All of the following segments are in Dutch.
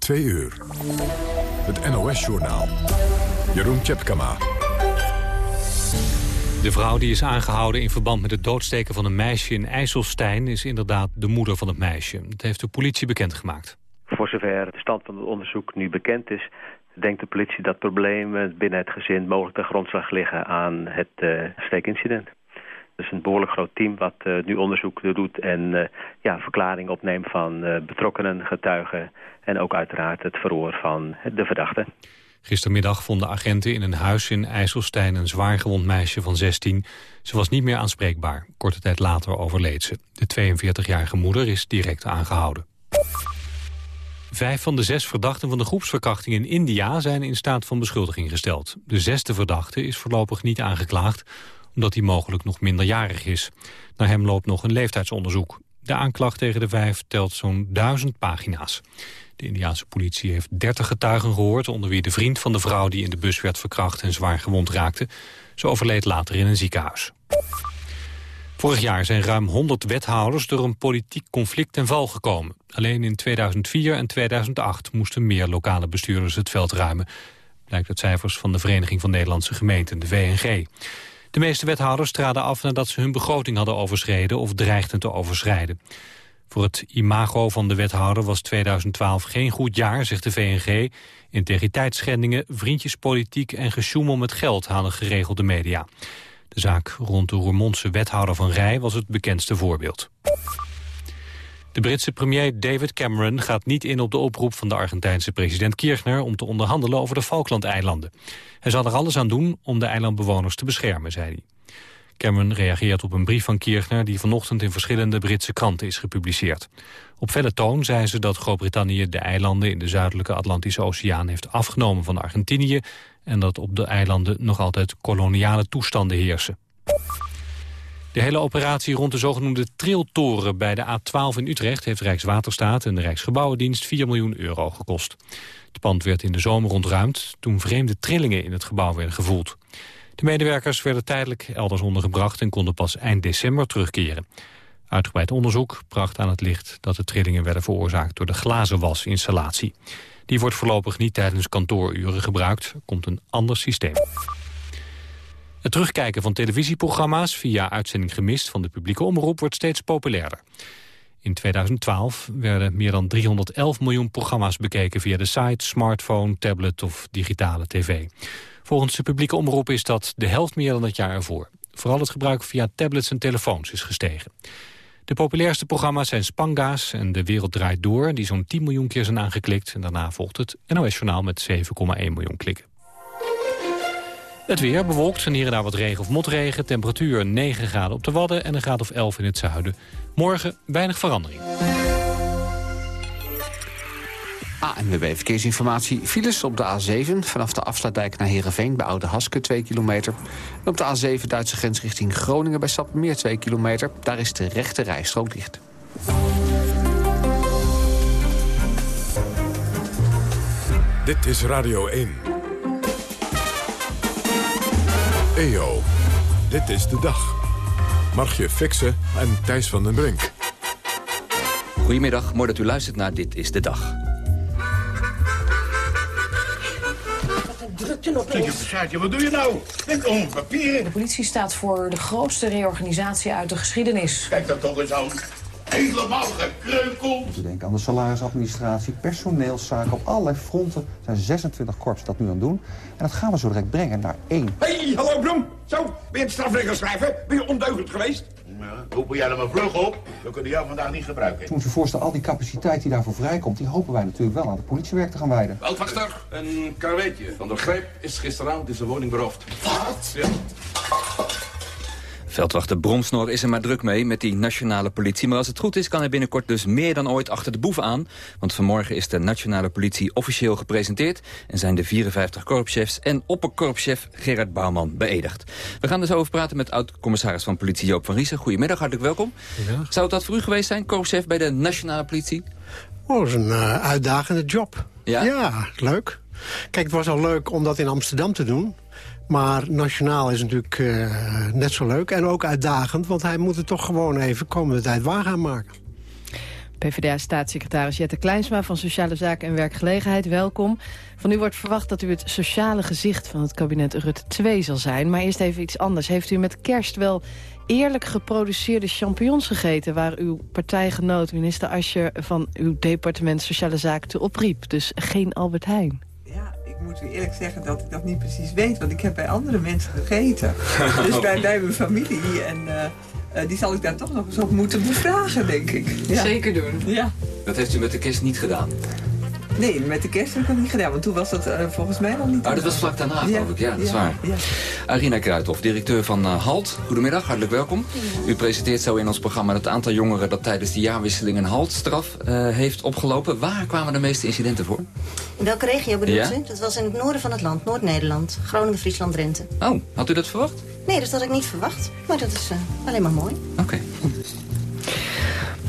2 uur. Het NOS-journaal. Jeroen Tjepkama. De vrouw die is aangehouden in verband met het doodsteken van een meisje in IJsselstein... is inderdaad de moeder van het meisje. Dat heeft de politie bekendgemaakt. Voor zover de stand van het onderzoek nu bekend is... denkt de politie dat problemen binnen het gezin mogelijk de grondslag liggen aan het uh, steekincident. Het is een behoorlijk groot team wat uh, nu onderzoek doet en uh, ja, verklaring opneemt van betrokkenen, getuigen... en ook uiteraard het verhoor van de verdachte. Gistermiddag vonden agenten in een huis in IJsselstein een zwaargewond meisje van 16. Ze was niet meer aanspreekbaar. Korte tijd later overleed ze. De 42-jarige moeder is direct aangehouden. Vijf van de zes verdachten van de groepsverkrachting in India zijn in staat van beschuldiging gesteld. De zesde verdachte is voorlopig niet aangeklaagd, omdat hij mogelijk nog minderjarig is. Naar hem loopt nog een leeftijdsonderzoek. De aanklacht tegen de vijf telt zo'n duizend pagina's. De Indiaanse politie heeft 30 getuigen gehoord... onder wie de vriend van de vrouw die in de bus werd verkracht en zwaar gewond raakte. Ze overleed later in een ziekenhuis. Vorig jaar zijn ruim 100 wethouders door een politiek conflict ten val gekomen. Alleen in 2004 en 2008 moesten meer lokale bestuurders het veld ruimen. Blijkt uit cijfers van de Vereniging van Nederlandse Gemeenten, de VNG. De meeste wethouders traden af nadat ze hun begroting hadden overschreden of dreigden te overschrijden. Voor het imago van de wethouder was 2012 geen goed jaar, zegt de VNG. Integriteitsschendingen, vriendjespolitiek en gesjoemel met geld halen geregelde media. De zaak rond de Roermondse wethouder van Rij was het bekendste voorbeeld. De Britse premier David Cameron gaat niet in op de oproep van de Argentijnse president Kirchner om te onderhandelen over de Falklandeilanden. Hij zal er alles aan doen om de eilandbewoners te beschermen, zei hij. Cameron reageert op een brief van Kirchner die vanochtend in verschillende Britse kranten is gepubliceerd. Op felle toon zei ze dat Groot-Brittannië de eilanden in de zuidelijke Atlantische Oceaan heeft afgenomen van Argentinië en dat op de eilanden nog altijd koloniale toestanden heersen. De hele operatie rond de zogenoemde triltoren bij de A12 in Utrecht... heeft Rijkswaterstaat en de Rijksgebouwendienst 4 miljoen euro gekost. Het pand werd in de zomer ontruimd toen vreemde trillingen in het gebouw werden gevoeld. De medewerkers werden tijdelijk elders ondergebracht en konden pas eind december terugkeren. Uitgebreid onderzoek bracht aan het licht dat de trillingen werden veroorzaakt door de glazenwasinstallatie. Die wordt voorlopig niet tijdens kantooruren gebruikt. Komt een ander systeem. Het terugkijken van televisieprogramma's via uitzending gemist van de publieke omroep wordt steeds populairder. In 2012 werden meer dan 311 miljoen programma's bekeken via de site, smartphone, tablet of digitale tv. Volgens de publieke omroep is dat de helft meer dan het jaar ervoor. Vooral het gebruik via tablets en telefoons is gestegen. De populairste programma's zijn Spanga's en De Wereld Draait Door... die zo'n 10 miljoen keer zijn aangeklikt. En daarna volgt het NOS-journaal met 7,1 miljoen klikken. Het weer bewolkt en hier en daar wat regen of motregen. Temperatuur 9 graden op de Wadden en een graad of 11 in het zuiden. Morgen weinig verandering. ANWB Verkeersinformatie. Files op de A7 vanaf de afsluitdijk naar Heerenveen... bij Oude Haske 2 kilometer. En op de A7 Duitse grens richting Groningen bij Stappenmeer 2 kilometer. Daar is de rechte rijstrook dicht. Dit is Radio 1. EO, dit is de dag. Margje Fixen en Thijs van den Brink. Goedemiddag, mooi dat u luistert naar Dit is de Dag. Drukte Wat doe je nou? Denk om papieren. De politie staat voor de grootste reorganisatie uit de geschiedenis. Kijk dat toch eens aan. Helemaal gekreukel. We denken aan de salarisadministratie, personeelszaken. Op allerlei fronten zijn 26 korps dat nu aan het doen. En dat gaan we zo direct brengen naar één. hey, hallo Bloem. Zo, ben je het strafrecht schrijven? Ben je ondeugend geweest? Ja, roepen jij er maar vlug op. We kunnen jou vandaag niet gebruiken. Je moet je voorstellen, al die capaciteit die daarvoor vrijkomt... die hopen wij natuurlijk wel aan het politiewerk te gaan wijden. Veldwachter, een karweetje. Van der Greep is gisteravond in zijn woning beroofd. Wat? Ja. Veldwachter Bromsnor is er maar druk mee met die nationale politie. Maar als het goed is kan hij binnenkort dus meer dan ooit achter de boeven aan. Want vanmorgen is de nationale politie officieel gepresenteerd... en zijn de 54 korpschefs en opperkorpschef Gerard Bouwman beëdigd. We gaan dus over praten met oud-commissaris van politie Joop van Riesen. Goedemiddag, hartelijk welkom. Goedemiddag. Zou het dat voor u geweest zijn, korpschef bij de nationale politie? Oh, dat is een uh, uitdagende job. Ja? Ja, leuk. Kijk, het was al leuk om dat in Amsterdam te doen. Maar nationaal is natuurlijk uh, net zo leuk en ook uitdagend... want hij moet het toch gewoon even komende tijd waar gaan maken. PvdA-staatssecretaris Jette Kleinsma van Sociale Zaken en Werkgelegenheid, welkom. Van u wordt verwacht dat u het sociale gezicht van het kabinet Rutte 2 zal zijn. Maar eerst even iets anders. Heeft u met kerst wel eerlijk geproduceerde champignons gegeten... waar uw partijgenoot, minister Ascher, van uw departement Sociale Zaken te opriep? Dus geen Albert Heijn. Moet u eerlijk zeggen dat ik dat niet precies weet... want ik heb bij andere mensen gegeten. dus bij, bij mijn familie en... Uh, uh, die zal ik daar toch nog eens op moeten bevragen, denk ik. Ja. Zeker doen. Ja. Dat heeft u met de kerst niet gedaan? Nee, met de kerst heb ik dat niet gedaan, want toen was dat uh, volgens mij nog niet. Oh, dat was vlak daarna, geloof ik. Ja, dat is waar. Ja. Arina Kruithof, directeur van uh, HALT. Goedemiddag, hartelijk welkom. U presenteert zo in ons programma het aantal jongeren... dat tijdens de jaarwisseling een HALT-straf uh, heeft opgelopen. Waar kwamen de meeste incidenten voor? In welke regio bedoelt ja? u? Dat was in het noorden van het land, Noord-Nederland. Groningen, Friesland, Drenthe. Oh, had u dat verwacht? Nee, dat had ik niet verwacht. Maar dat is alleen maar mooi. Oké. Okay.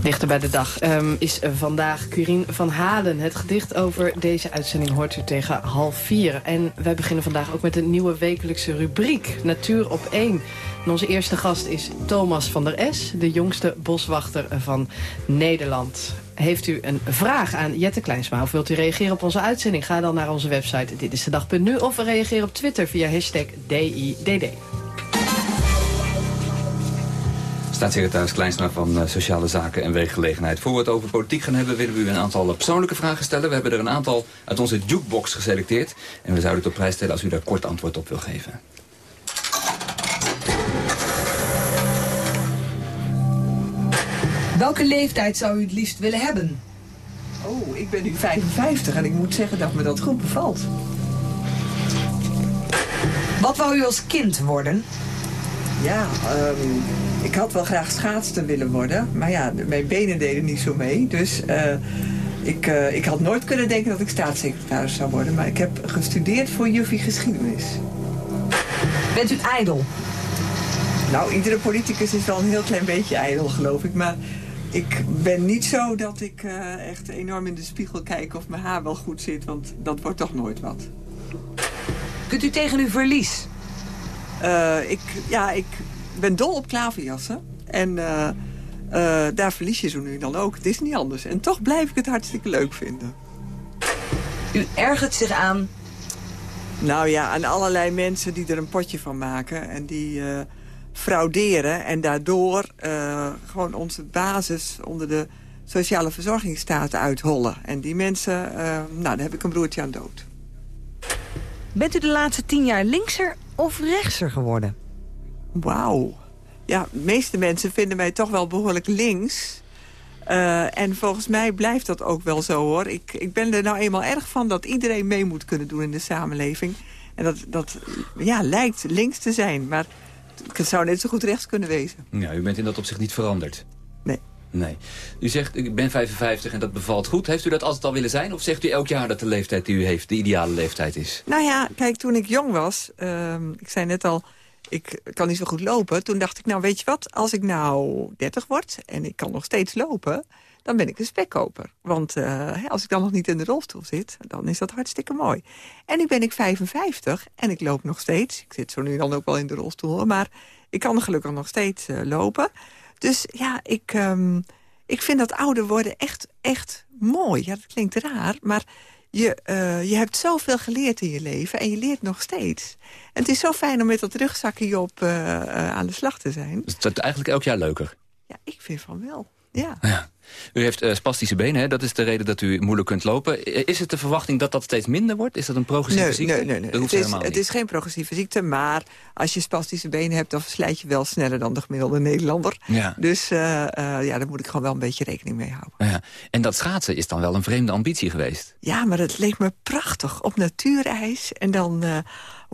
Dichter bij de dag um, is vandaag Curien van Halen. Het gedicht over deze uitzending hoort u tegen half vier. En wij beginnen vandaag ook met een nieuwe wekelijkse rubriek. Natuur op één. Onze eerste gast is Thomas van der S, de jongste boswachter van Nederland. Heeft u een vraag aan Jette Kleinsma of wilt u reageren op onze uitzending? Ga dan naar onze website dit is de dag.nu of reageer op Twitter via hashtag DIDD. Staatssecretaris Kleinsma van uh, Sociale Zaken en Weeggelegenheid. Voor we het over politiek gaan hebben, willen we u een aantal persoonlijke vragen stellen. We hebben er een aantal uit onze jukebox geselecteerd. En we zouden het op prijs stellen als u daar kort antwoord op wil geven. Welke leeftijd zou u het liefst willen hebben? Oh, ik ben nu 55 en ik moet zeggen dat me dat goed bevalt. Wat wou u als kind worden? Ja, um, ik had wel graag schaatster willen worden. Maar ja, mijn benen deden niet zo mee. Dus uh, ik, uh, ik had nooit kunnen denken dat ik staatssecretaris zou worden. Maar ik heb gestudeerd voor juffie geschiedenis. Bent u ijdel? Nou, iedere politicus is wel een heel klein beetje ijdel, geloof ik. Maar ik ben niet zo dat ik uh, echt enorm in de spiegel kijk of mijn haar wel goed zit. Want dat wordt toch nooit wat. Kunt u tegen uw verlies? Ik, ja, ik ben dol op klaverjassen. En uh, uh, daar verlies je zo nu dan ook. Het is niet anders. En toch blijf ik het hartstikke leuk vinden. U ergert zich aan? Nou ja, aan allerlei mensen die er een potje van maken. En die uh, frauderen. En daardoor gewoon onze basis onder de sociale verzorgingsstaat uithollen. En die mensen, nou, daar heb ik een broertje aan dood. Bent u de laatste tien jaar linkser of rechtser geworden? Wauw. Ja, de meeste mensen vinden mij toch wel behoorlijk links. Uh, en volgens mij blijft dat ook wel zo, hoor. Ik, ik ben er nou eenmaal erg van dat iedereen mee moet kunnen doen in de samenleving. En dat, dat ja, lijkt links te zijn, maar het zou net zo goed rechts kunnen wezen. Ja, u bent in dat opzicht niet veranderd? Nee. U zegt, ik ben 55 en dat bevalt goed. Heeft u dat altijd al willen zijn? Of zegt u elk jaar dat de leeftijd die u heeft de ideale leeftijd is? Nou ja, kijk, toen ik jong was, uh, ik zei net al ik kan niet zo goed lopen. Toen dacht ik, nou weet je wat, als ik nou 30 word en ik kan nog steeds lopen... dan ben ik een spekkoper. Want uh, als ik dan nog niet in de rolstoel zit, dan is dat hartstikke mooi. En nu ben ik 55 en ik loop nog steeds. Ik zit zo nu dan ook wel in de rolstoel, maar ik kan gelukkig nog steeds uh, lopen. Dus ja, ik, um, ik vind dat ouder worden echt, echt mooi. Ja, dat klinkt raar, maar je, uh, je hebt zoveel geleerd in je leven en je leert nog steeds. En het is zo fijn om met dat rugzakje op uh, uh, aan de slag te zijn. Dus het is eigenlijk elk jaar leuker? Ja, ik vind van wel. Ja. ja. U heeft uh, spastische benen, hè? dat is de reden dat u moeilijk kunt lopen. Is het de verwachting dat dat steeds minder wordt? Is dat een progressieve nee, ziekte? Nee, nee, nee. Het, is, het is geen progressieve ziekte, maar als je spastische benen hebt... dan verslijt je wel sneller dan de gemiddelde Nederlander. Ja. Dus uh, uh, ja, daar moet ik gewoon wel een beetje rekening mee houden. Ja. En dat schaatsen is dan wel een vreemde ambitie geweest? Ja, maar het leek me prachtig. Op natuurijs en dan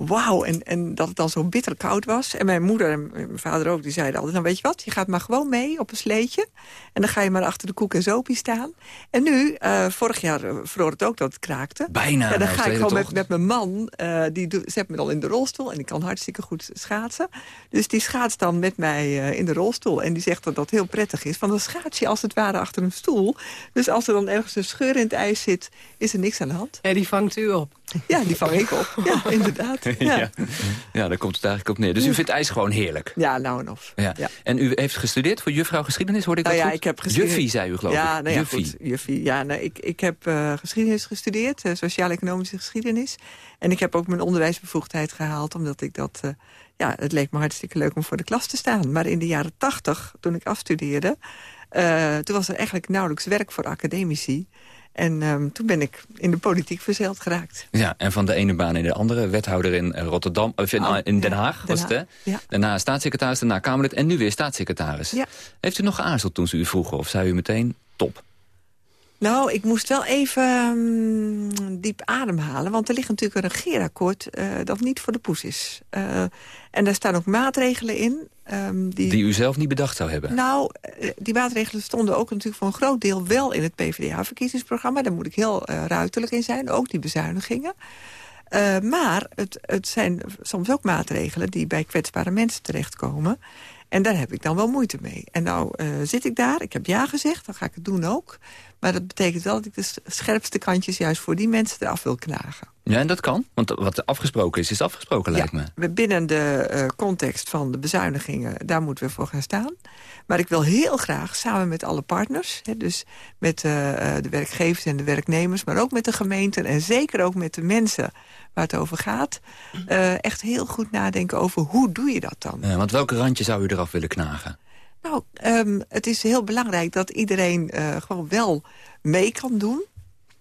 wauw. En, en dat het dan zo bitter koud was. En mijn moeder en mijn vader ook, die zeiden altijd... nou weet je wat, je gaat maar gewoon mee op een sleetje. En dan ga je maar achter de koek en zopie staan. En nu, uh, vorig jaar uh, vroor het ook dat het kraakte. Bijna. Ja, dan ga ik gewoon met, met, mijn man, uh, die zet me dan in de rolstoel. En ik kan hartstikke goed schaatsen. Dus die schaatst dan met mij in de rolstoel. En die zegt dat dat heel prettig is. Van dan schaats je als het ware achter een stoel. Dus als er dan ergens een scheur in het ijs zit, is er niks aan de hand. En die vangt u op. Ja, die vang ik op. Ja, inderdaad. Ja. ja. ja, daar komt het eigenlijk op neer. Dus u vindt ijs gewoon heerlijk? Ja, nou en of. Ja. En u heeft gestudeerd voor juffrouw geschiedenis, hoorde ik nou dat ja, goed? ik heb geschiedenis... Juffie, zei u geloof ja, ik. Nou ja, Juffie. goed, juffie. Ja, nou, ik, ik heb uh, geschiedenis gestudeerd, uh, sociaal-economische geschiedenis. En ik heb ook mijn onderwijsbevoegdheid gehaald, omdat ik dat... Uh, ja, het leek me hartstikke leuk om voor de klas te staan. Maar in de jaren tachtig, toen ik afstudeerde... toen was er eigenlijk nauwelijks werk voor academici. En um, toen ben ik in de politiek verzeild geraakt. Ja, en van de ene baan in de andere. Wethouder in Rotterdam, of in, Oh, in Den Haag Den was het, hè? Ja. Daarna staatssecretaris, daarna Kamerlid en nu weer staatssecretaris. Ja. Heeft u nog geaarzeld toen ze u vroegen? Of zei u meteen, top? Nou, ik moest wel even um, diep ademhalen. Want er ligt natuurlijk een regeerakkoord uh, dat niet voor de poes is. Uh, en daar staan ook maatregelen in. Um, die... die u zelf niet bedacht zou hebben? Nou, uh, die maatregelen stonden ook natuurlijk voor een groot deel wel in het PvdA-verkiezingsprogramma. Daar moet ik heel uh, ruiterlijk in zijn, ook die bezuinigingen. Maar het, het zijn soms ook maatregelen die bij kwetsbare mensen terechtkomen. En daar heb ik dan wel moeite mee. En nou uh, zit ik daar, ik heb ja gezegd, dan ga ik het doen ook. Maar dat betekent wel dat ik de scherpste kantjes juist voor die mensen eraf wil knagen. Ja, en dat kan? Want wat afgesproken is, is afgesproken, lijkt ja, me. Binnen de uh, context van de bezuinigingen, daar moeten we voor gaan staan. Maar ik wil heel graag samen met alle partners... Hè, dus met uh, de werkgevers en de werknemers... maar ook met de gemeenten en zeker ook met de mensen waar het over gaat... Uh, echt heel goed nadenken over hoe doe je dat dan. Ja, want welke randje zou u eraf willen knagen? Nou, um, het is heel belangrijk dat iedereen uh, gewoon wel mee kan doen.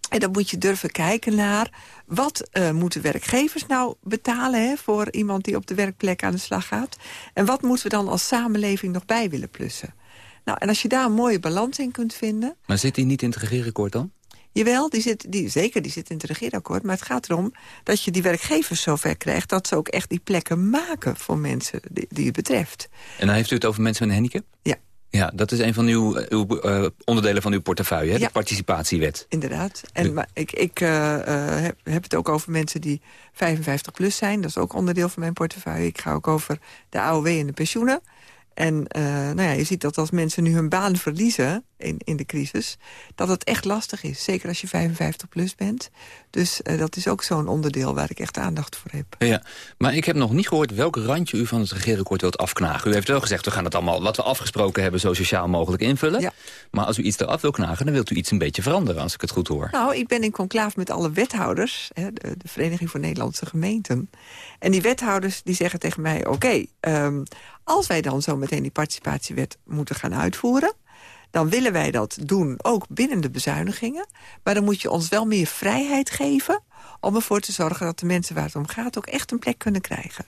En dan moet je durven kijken naar... wat uh, moeten werkgevers nou betalen hè, voor iemand die op de werkplek aan de slag gaat? En wat moeten we dan als samenleving nog bij willen plussen? Nou, en als je daar een mooie balans in kunt vinden... Maar zit die niet in het regeerakkoord dan? Jawel, die zit, die, zeker, die zit in het regeerakkoord. Maar het gaat erom dat je die werkgevers zover krijgt... dat ze ook echt die plekken maken voor mensen die, die het betreft. En dan heeft u het over mensen met een handicap? Ja. Ja, dat is een van uw, uw uh, onderdelen van uw portefeuille, hè? Ja. de participatiewet. Inderdaad. En, maar ik, ik uh, heb, heb het ook over mensen die 55 plus zijn. Dat is ook onderdeel van mijn portefeuille. Ik ga ook over de AOW en de pensioenen. En uh, nou ja, je ziet dat als mensen nu hun baan verliezen in, in de crisis... dat het echt lastig is, zeker als je 55 plus bent. Dus uh, dat is ook zo'n onderdeel waar ik echt aandacht voor heb. Ja, maar ik heb nog niet gehoord welk randje u van het regeerakkoord wilt afknagen. U heeft wel gezegd, we gaan het allemaal wat we afgesproken hebben... zo sociaal mogelijk invullen. Ja. Maar als u iets eraf wil knagen, dan wilt u iets een beetje veranderen... als ik het goed hoor. Nou, ik ben in conclaaf met alle wethouders... Hè, de, de Vereniging voor Nederlandse Gemeenten. En die wethouders die zeggen tegen mij... oké, okay, um, als wij dan zo meteen die participatiewet moeten gaan uitvoeren... dan willen wij dat doen, ook binnen de bezuinigingen. Maar dan moet je ons wel meer vrijheid geven... om ervoor te zorgen dat de mensen waar het om gaat... ook echt een plek kunnen krijgen.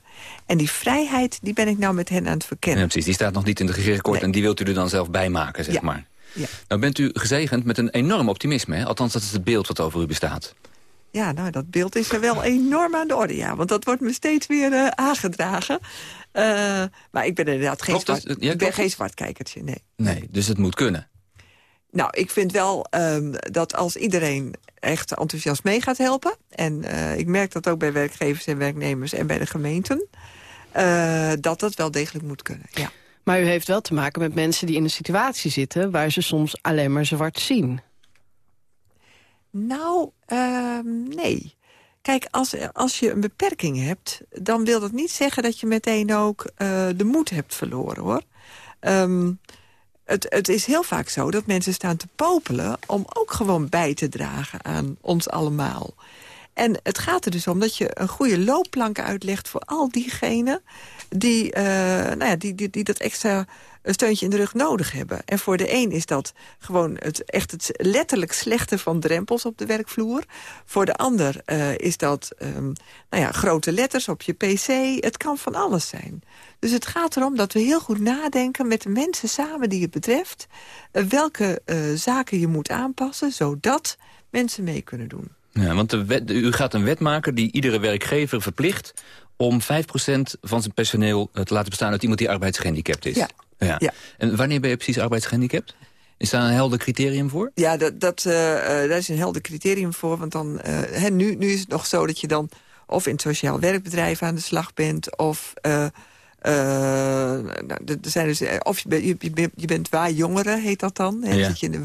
En die vrijheid, die ben ik nou met hen aan het verkennen. Ja, precies, die staat nog niet in het regeerakkoord... Nee. en die wilt u er dan zelf bij maken, zeg Ja. maar. Ja. Nou bent u gezegend met een enorm optimisme, hè? Althans, dat is het beeld wat over u bestaat. Ja, nou, dat beeld is er wel enorm aan de orde, ja. Want dat wordt me steeds weer uh, aangedragen. Uh, maar ik ben inderdaad geen, dat? zwart, Ja, ik ben klopt geen zwartkijkertje, nee. Nee, dus het moet kunnen. Nou, ik vind wel um, dat als iedereen echt enthousiast mee gaat helpen... en uh, ik merk dat ook bij werkgevers en werknemers en bij de gemeenten... Uh, dat dat wel degelijk moet kunnen, ja. Maar u heeft wel te maken met mensen die in een situatie zitten... waar ze soms alleen maar zwart zien. Nou, uh, nee. Kijk, als, als je een beperking hebt... dan wil dat niet zeggen dat je meteen ook uh, de moed hebt verloren, hoor. Um, het, het is heel vaak zo dat mensen staan te popelen... om ook gewoon bij te dragen aan ons allemaal. En het gaat er dus om dat je een goede loopplank uitlegt... voor al diegenen die, uh, nou ja, die, die, die dat extra een steuntje in de rug nodig hebben. En voor de een is dat gewoon het, echt het letterlijk slechte van drempels op de werkvloer. Voor de ander uh, is dat um, nou ja, grote letters op je pc. Het kan van alles zijn. Dus het gaat erom dat we heel goed nadenken met de mensen samen die het betreft... Uh, welke uh, zaken je moet aanpassen, zodat mensen mee kunnen doen. Ja, want de wet, u gaat een wet maken die iedere werkgever verplicht... om 5% van zijn personeel te laten bestaan uit iemand die arbeidsgehandicapt is. Ja. Ja. Ja. En wanneer ben je precies arbeidsgehandicapt? Is daar een helder criterium voor? Ja, dat, dat, uh, uh, daar is een helder criterium voor. Want dan, uh, hè, nu, nu is het nog zo dat je dan of in het sociaal werkbedrijf aan de slag bent... of, nou, er zijn dus, of je, je, je, je bent heet dat dan. Hè, Ja. Dan zit je in de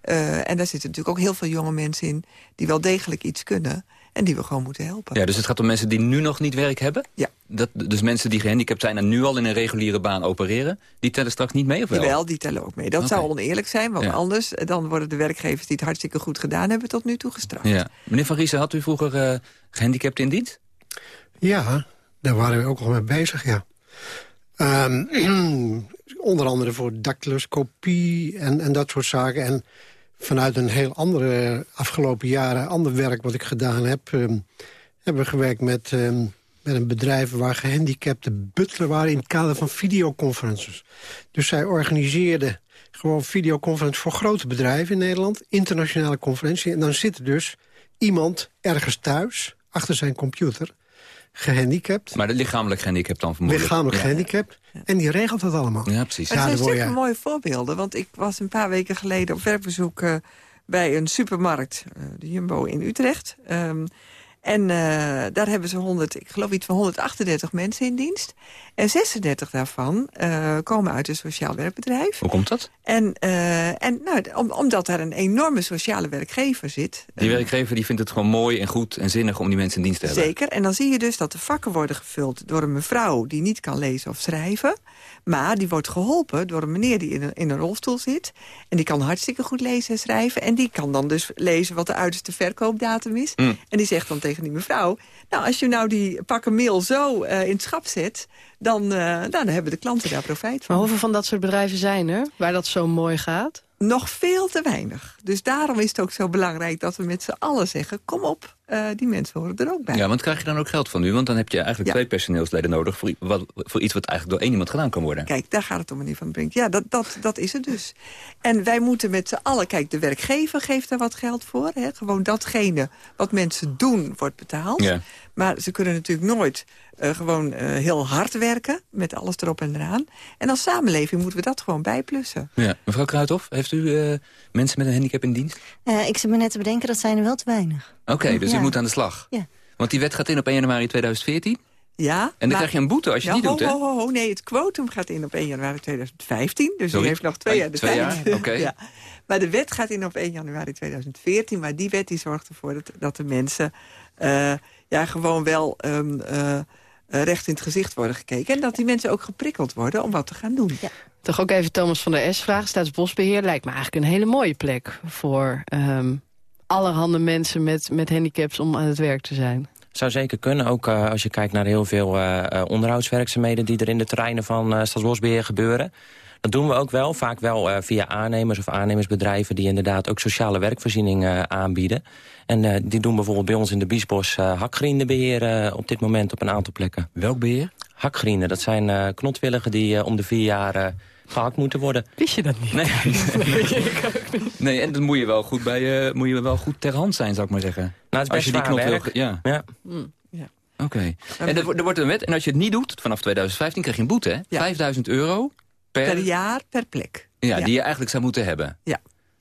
en daar zitten natuurlijk ook heel veel jonge mensen in... die wel degelijk iets kunnen. En die we gewoon moeten helpen. Ja, dus het gaat om mensen die nu nog niet werk hebben? Ja. Dat, dus mensen die gehandicapt zijn en nu al in een reguliere baan opereren... die tellen straks niet mee, of wel? Jawel, die tellen ook mee. Dat zou oneerlijk zijn, want Ja. anders eh, dan worden de werkgevers die het hartstikke goed gedaan hebben tot nu toe gestraft. Ja. Meneer Van Riesen, had u vroeger eh gehandicapten in dienst? Ja, daar waren we ook al mee bezig, ja. Ehm, onder andere voor dactyloscopie en, en dat soort zaken. En vanuit een heel andere afgelopen jaren, ander werk wat ik gedaan heb... ehm, hebben we gewerkt met, ehm, met een bedrijf waar gehandicapten butler waren... in het kader van videoconferences. Dus zij organiseerden gewoon videoconferences voor grote bedrijven in Nederland. Internationale conferentie. En dan zit dus iemand ergens thuis, achter zijn computer gehandicapt. Maar de lichamelijk gehandicapt dan vermoedelijk? Lichamelijk Ja. gehandicapt. En die regelt dat allemaal. Ja, precies. Maar Ja, daar zijn je- mooie voorbeelden. Want ik was een paar weken geleden op werkbezoek eh, bij een supermarkt, eh, de Jumbo in Utrecht. Ehm, en eh, daar hebben ze 100, ik geloof iets van 138 mensen in dienst. En 36 daarvan eh, komen uit een sociaal werkbedrijf. Hoe komt dat? En, eh, en nou, om, omdat daar een enorme sociale werkgever zit. Die werkgever die vindt het gewoon mooi en goed en zinnig om die mensen in dienst te hebben. Zeker. En dan zie je dus dat de vakken worden gevuld door een mevrouw die niet kan lezen of schrijven. Maar die wordt geholpen door een meneer die in een, in een rolstoel zit. En die kan hartstikke goed lezen en schrijven. En die kan dan dus lezen wat de uiterste verkoopdatum is. Mm. En die zegt dan tegen die mevrouw... nou, als je nou die pakken meel zo eh, in het schap zet... Dan, eh, nou, dan hebben de klanten daar profijt van. Maar hoeveel van dat soort bedrijven zijn er, waar dat zo mooi gaat? Nog veel te weinig. Dus daarom is het ook zo belangrijk dat we met z'n allen zeggen... kom op, eh, die mensen horen er ook bij. Ja, want krijg je dan ook geld van u? Want dan heb je eigenlijk twee personeelsleden nodig... Voor, wat, voor iets wat eigenlijk door één iemand gedaan kan worden. Kijk, daar gaat het om, meneer Van Brink. Ja, dat, dat, dat is het dus. En wij moeten met z'n allen... Kijk, de werkgever geeft daar wat geld voor. Hè. Gewoon datgene wat mensen doen, wordt betaald. Ja. Maar ze kunnen natuurlijk nooit eh, gewoon eh, heel hard werken... met alles erop en eraan. En als samenleving moeten we dat gewoon bijplussen. Ja. Mevrouw Kruithof, heeft u eh, mensen met een handicap in dienst? Eh, ik zit me net te bedenken, dat zijn er wel te weinig. Oké, dus Ja. u moet aan de slag. Ja. Want die wet gaat in op 1 januari 2014. Ja, En dan maar- krijg je een boete als je ja, ho, doet, hè? ho, ho, ho, nee, het quotum gaat in op 1 januari 2015. Dus Sorry? u heeft nog twee jaar de twee tijd. jaar? Oké. ja. Maar de wet gaat in op 1 januari 2014. Maar die wet die zorgt ervoor dat, dat de mensen... eh, ja, gewoon wel ehm, eh, eh, recht in het gezicht worden gekeken. En dat die mensen ook geprikkeld worden om wat te gaan doen. Toch ook even Thomas van der S vragen. Staatsbosbeheer lijkt me eigenlijk een hele mooie plek... voor ehm, allerhande mensen met, met handicaps om aan het werk te zijn. Zou zeker kunnen, ook eh, als je kijkt naar heel veel eh, eh, onderhoudswerkzaamheden... die er in de terreinen van eh Staatsbosbeheer gebeuren. Dat doen we ook wel, vaak wel eh, via aannemers of aannemersbedrijven... die inderdaad ook sociale werkvoorziening eh, aanbieden. En eh, die doen bijvoorbeeld bij ons in de Biesbos uh, hakgriedenbeheer... eh, op dit moment op een aantal plekken. Welk beheer? Hakgrienden, dat zijn eh, knotwilligen die eh, om de vier jaar eh, gehakt moeten worden. Wist je dat niet? Nee. nee, en dan moet je wel goed, bij, eh, moet je wel goed ter hand zijn, zou ik maar zeggen. Nou, het is als je die knop wil... Ja. Ja. Mm, ja. Oké. En er, wordt- er wordt een wet, en als je het niet doet, vanaf 2015 krijg je een boete, hè? Ja. 5000 euro per, Per jaar, per plek. Ja, Ja. die je eigenlijk zou moeten hebben. Ja.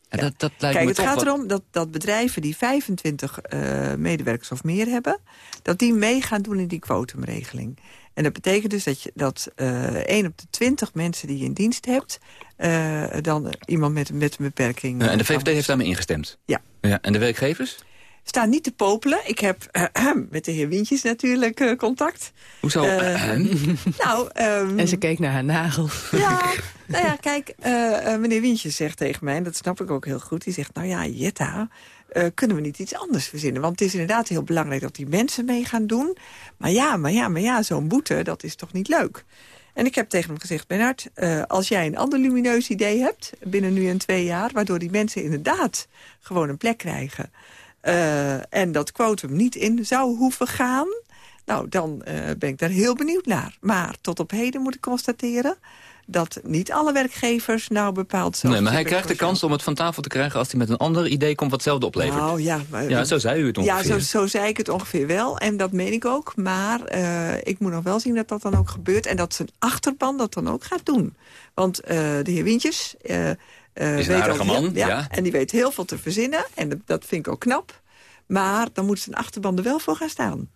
En dat, dat lijkt Kijk, me het gaat wat- erom dat, dat bedrijven die 25 eh, medewerkers of meer hebben... dat die mee gaan doen in die kwotumregeling. En dat betekent dus dat, je, dat eh 1 op de 20 mensen die je in dienst hebt... eh, dan iemand met, met een beperking... Ja, en de VVD heeft daarmee ingestemd? Ja. ja. En de werkgevers? Staan niet te popelen. Ik heb eh, met de heer Wintjes natuurlijk eh, contact. Hoezo? Eh, nou, ehm, En ze keek naar haar nagels. Ja, nou ja, kijk, eh, eh, meneer Wintjes zegt tegen mij... en dat snap ik ook heel goed, die zegt... nou ja, Jetta, eh, kunnen we niet iets anders verzinnen? Want het is inderdaad heel belangrijk dat die mensen mee gaan doen. Maar ja, maar ja, maar ja, zo'n boete, dat is toch niet leuk? En ik heb tegen hem gezegd, Bernard, eh, als jij een ander lumineus idee hebt... binnen nu en twee jaar, waardoor die mensen inderdaad gewoon een plek krijgen... eh, en dat quotum niet in zou hoeven gaan... nou, dan eh, ben ik daar heel benieuwd naar. Maar tot op heden moet ik constateren dat niet alle werkgevers nou bepaald zo... Nee, maar hij krijgt de kans om het van tafel te krijgen... als hij met een ander idee komt wat hetzelfde oplevert. Nou ja, maar, ja, zo zei u het ongeveer. Ja, zo, zo zei ik het ongeveer wel. En dat meen ik ook. Maar eh, ik moet nog wel zien dat dat dan ook gebeurt. En dat zijn achterban dat dan ook gaat doen. Want de heer Wintjes... eh, Is een weet man, ja. En die weet heel veel te verzinnen. En dat, dat vind ik ook knap. Maar dan moet zijn achterban er wel voor gaan staan.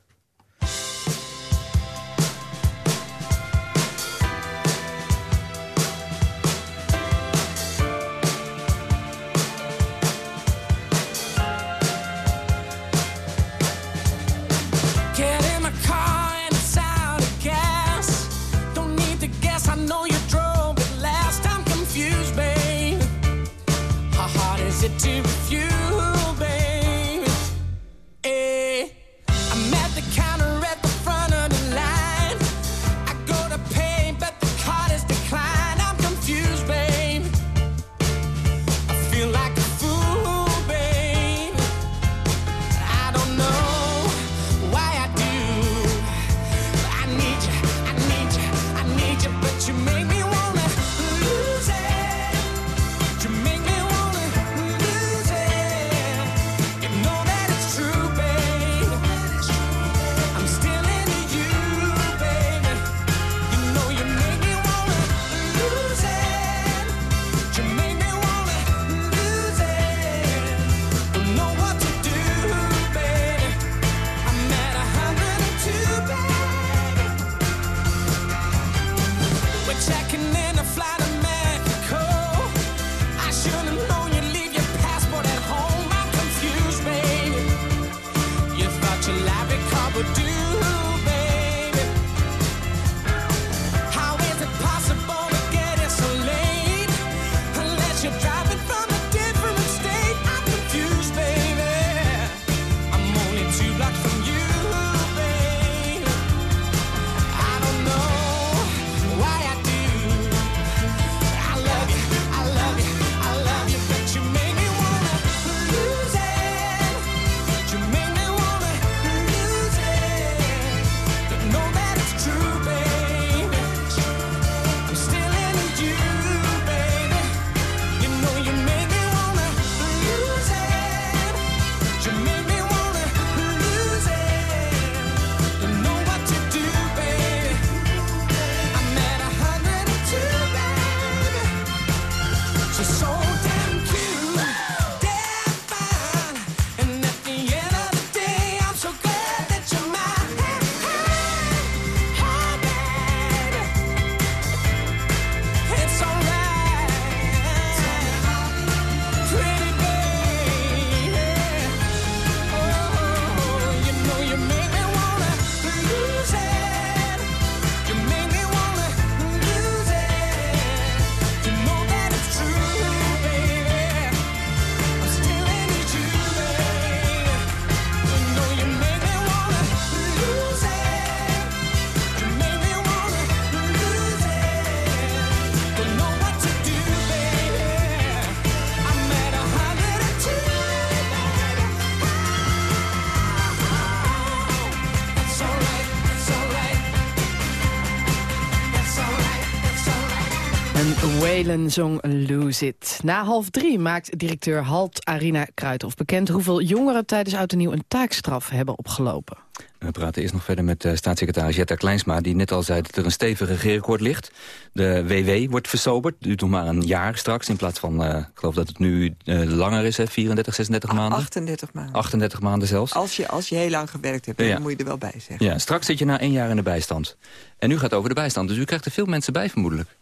Whalen zong Lose It. Na half drie maakt directeur Halt Arina Kruithof bekend... hoeveel jongeren tijdens Oud en Nieuw een taakstraf hebben opgelopen. We praten eerst nog verder met uh, staatssecretaris Jetta Kleinsma... die net al zei dat er een stevig regeerakkoord ligt. De WW wordt versoberd, duurt nog maar een jaar straks... in plaats van, uh, ik geloof dat het nu uh, langer is, hè, 34, 36 maanden. 38 maanden. 38 maanden zelfs. Als je, als je heel lang gewerkt hebt, ja. dan moet je er wel bij zeggen. Ja, straks zit je na één jaar in de bijstand. En nu gaat het over de bijstand, dus u krijgt er veel mensen bij vermoedelijk.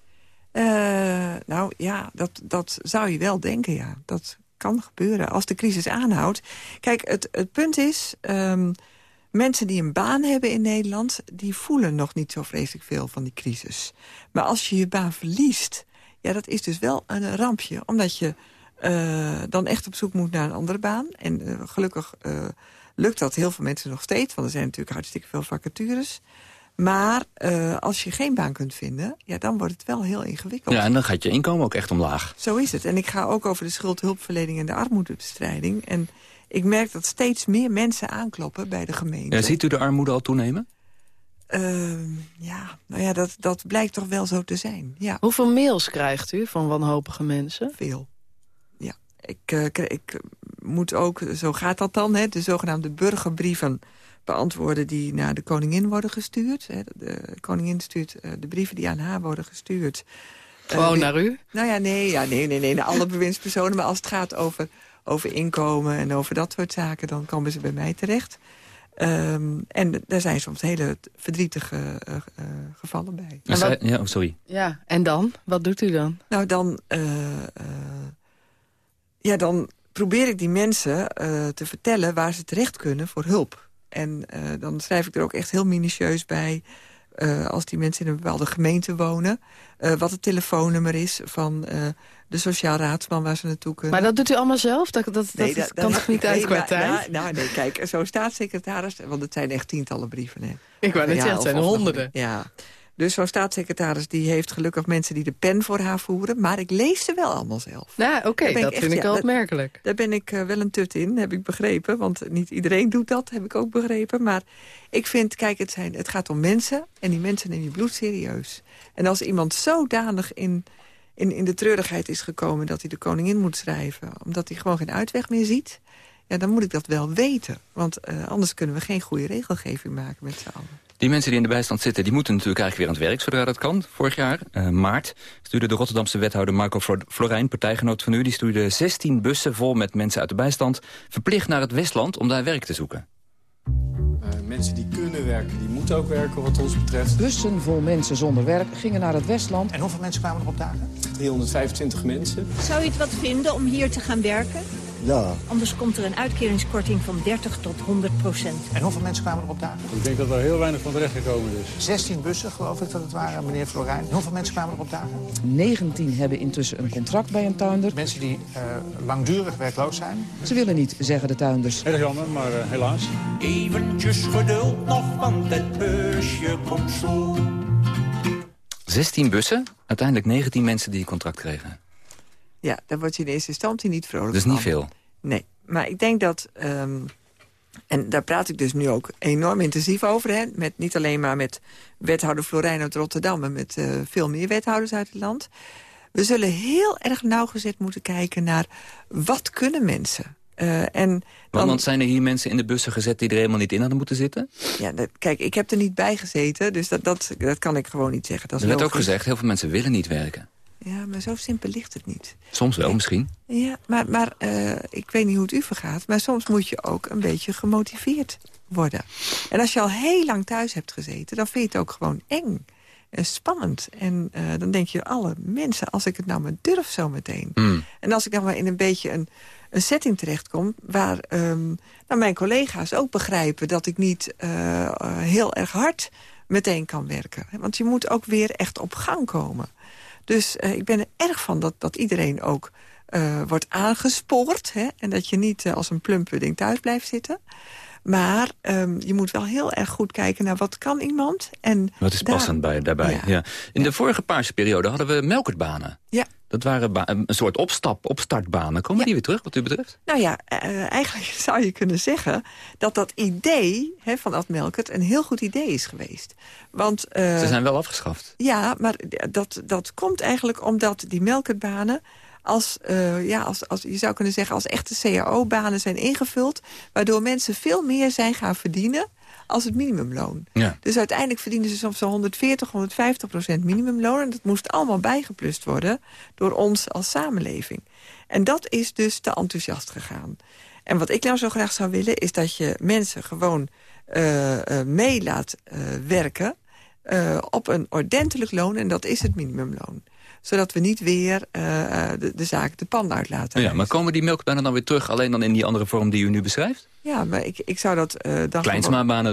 Uh, nou ja, dat, dat zou je wel denken, ja. Dat kan gebeuren als de crisis aanhoudt. Kijk, het, het punt is... Um, mensen die een baan hebben in Nederland... die voelen nog niet zo vreselijk veel van die crisis. Maar als je je baan verliest... ja, dat is dus wel een rampje. Omdat je uh, dan echt op zoek moet naar een andere baan. En uh, gelukkig lukt dat heel veel mensen nog steeds. Want er zijn natuurlijk hartstikke veel vacatures... Maar uh, als je geen baan kunt vinden, ja, dan wordt het wel heel ingewikkeld. Ja, en dan gaat je inkomen ook echt omlaag. Zo is het. En ik ga ook over de schuldhulpverlening en de armoedebestrijding. En ik merk dat steeds meer mensen aankloppen bij de gemeente. Ja, ziet u de armoede al toenemen? Uh, ja, nou ja, dat, dat blijkt toch wel zo te zijn. Ja. Hoeveel mails krijgt u van wanhopige mensen? Veel. Ja, ik, uh, ik moet ook, zo gaat dat dan, hè, de zogenaamde burgerbrieven beantwoorden die naar de koningin worden gestuurd. De koningin stuurt eh, de brieven die aan haar worden gestuurd. Gewoon uh, naar u? Nou ja, nee, ja, nee, nee, nee, naar alle bewindspersonen. Maar als het gaat over, over inkomen en over dat soort zaken... dan komen ze bij mij terecht. Um, en daar zijn soms hele verdrietige uh, uh, gevallen bij. En wat, ja, oh, sorry. Ja, en dan? Wat doet u dan? Nou, dan... ja, dan probeer ik die mensen te vertellen waar ze terecht kunnen voor hulp. En uh, dan schrijf ik er ook echt heel minutieus bij... eh, als die mensen in een bepaalde gemeente wonen. Uh, wat het telefoonnummer is van de sociaal raadsman waar ze naartoe kunnen. Maar dat doet u allemaal zelf? Dat, dat, nee, dat, dat kan toch niet uit qua tijd? Nou, nou, nee, kijk, zo'n staatssecretaris... want het zijn echt tientallen brieven. Hè. Ik wou net zeggen, het zijn honderden. Ja, dus zo'n staatssecretaris die heeft gelukkig mensen die de pen voor haar voeren. Maar ik lees ze wel allemaal zelf. Ja, oké, dat vind ik wel opmerkelijk. Daar ben ik uh, wel een tut in, heb ik begrepen. Want niet iedereen doet dat, heb ik ook begrepen. Maar ik vind, kijk, het, zijn, het gaat om mensen. En die mensen nemen je bloed serieus. En als iemand zodanig in, in, in de treurigheid is gekomen... dat hij de koningin moet schrijven... omdat hij gewoon geen uitweg meer ziet... Ja, dan moet ik dat wel weten. Want uh, anders kunnen we geen goede regelgeving maken met z'n allen. Die mensen die in de bijstand zitten, die moeten natuurlijk eigenlijk weer aan het werk... zodra dat kan. Vorig jaar, uh, maart, stuurde de Rotterdamse wethouder Marco Florijn... partijgenoot van u, die stuurde 16 bussen vol met mensen uit de bijstand... verplicht naar het Westland om daar werk te zoeken. Uh, mensen die kunnen werken, die moeten ook werken wat ons betreft. Bussen vol mensen zonder werk gingen naar het Westland. En hoeveel mensen kwamen er op dagen? 325 mensen. Zou je het wat vinden om hier te gaan werken? Ja. Anders komt er een uitkeringskorting van 30 tot 100 procent. En hoeveel mensen kwamen er op dagen? Ik denk dat er heel weinig van terecht gekomen is. 16 bussen, geloof ik dat het waren, meneer Florijn. Hoeveel mensen kwamen er op dagen? 19 hebben intussen een contract bij een tuinder. Mensen die uh, langdurig werkloos zijn. Ze willen niet, zeggen de tuinders. Heel jammer, maar uh, helaas. Eventjes geduld nog, want het busje komt zo. 16 bussen, uiteindelijk 19 mensen die een contract kregen. Ja, daar word je in eerste instantie niet vrolijk Dus van. niet veel? Nee, maar ik denk dat... Um, en daar praat ik dus nu ook enorm intensief over. Hè, met, niet alleen maar met wethouder Florijn uit Rotterdam... maar met uh, veel meer wethouders uit het land. We zullen heel erg nauwgezet moeten kijken naar... wat kunnen mensen? Uh, en dan, want zijn er hier mensen in de bussen gezet die er helemaal niet in hadden moeten zitten? Ja, dat, kijk, ik heb er niet bij gezeten, dus dat, dat, dat kan ik gewoon niet zeggen. Dat er werd ook gezegd, heel veel mensen willen niet werken. Ja, maar zo simpel ligt het niet. Soms wel, misschien. Ja, maar, maar uh, ik weet niet hoe het u vergaat... maar soms moet je ook een beetje gemotiveerd worden. En als je al heel lang thuis hebt gezeten... dan vind je het ook gewoon eng en spannend. En uh, dan denk je, alle mensen, als ik het nou maar durf zo meteen. Mm. En als ik dan maar in een beetje een, een setting terechtkom... waar um, nou, mijn collega's ook begrijpen dat ik niet uh, heel erg hard meteen kan werken. Want je moet ook weer echt op gang komen. Dus uh, ik ben er erg van dat, dat iedereen ook uh, wordt aangespoord. Hè, en dat je niet uh, als een plumpudding thuis blijft zitten. Maar um, je moet wel heel erg goed kijken naar wat kan iemand. En wat is passend bij, daarbij? Ja. ja. In ja. de vorige paarse periode hadden we melkertbanen. Ja. Dat waren een soort opstap, opstartbanen. Komen ja. die weer terug, wat u betreft? Nou ja, uh, eigenlijk zou je kunnen zeggen... dat dat idee van Ad Melkert een heel goed idee is geweest. Want, uh, Ze zijn wel afgeschaft. Ja, maar dat, dat komt eigenlijk omdat die melkertbanen... Als, uh, ja, als, als, je zou kunnen zeggen, als echte cao-banen zijn ingevuld... waardoor mensen veel meer zijn gaan verdienen als het minimumloon. Ja. Dus uiteindelijk verdienen ze soms zo'n 140, 150 procent minimumloon. En dat moest allemaal bijgeplust worden door ons als samenleving. En dat is dus te enthousiast gegaan. En wat ik nou zo graag zou willen... is dat je mensen gewoon uh, uh, mee laat werken... op een ordentelijk loon, en dat is het minimumloon zodat we niet weer uh, de, de zaak de pan uit laten. Ja, maar komen die melkbanen dan weer terug... alleen dan in die andere vorm die u nu beschrijft? Ja, maar ik, ik zou dat uh, dan...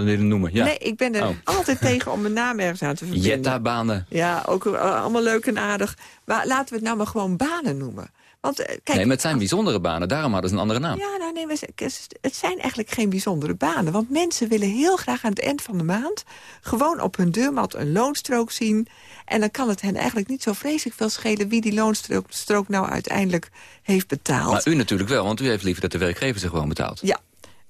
Willen noemen, ja. Nee, ik ben er oh. altijd tegen om mijn naam ergens aan te verbinden. Jetta-banen. Ja, ook uh, allemaal leuk en aardig. Maar laten we het nou maar gewoon banen noemen. Want, uh, kijk, nee, maar het zijn bijzondere banen, daarom hadden ze een andere naam. Ja, nou nee, het zijn eigenlijk geen bijzondere banen. Want mensen willen heel graag aan het eind van de maand... gewoon op hun deurmat een loonstrook zien... En dan kan het hen eigenlijk niet zo vreselijk veel schelen... wie die loonstrook strook nou uiteindelijk heeft betaald. Maar u natuurlijk wel, want u heeft liever dat de werkgever zich gewoon betaalt. Ja,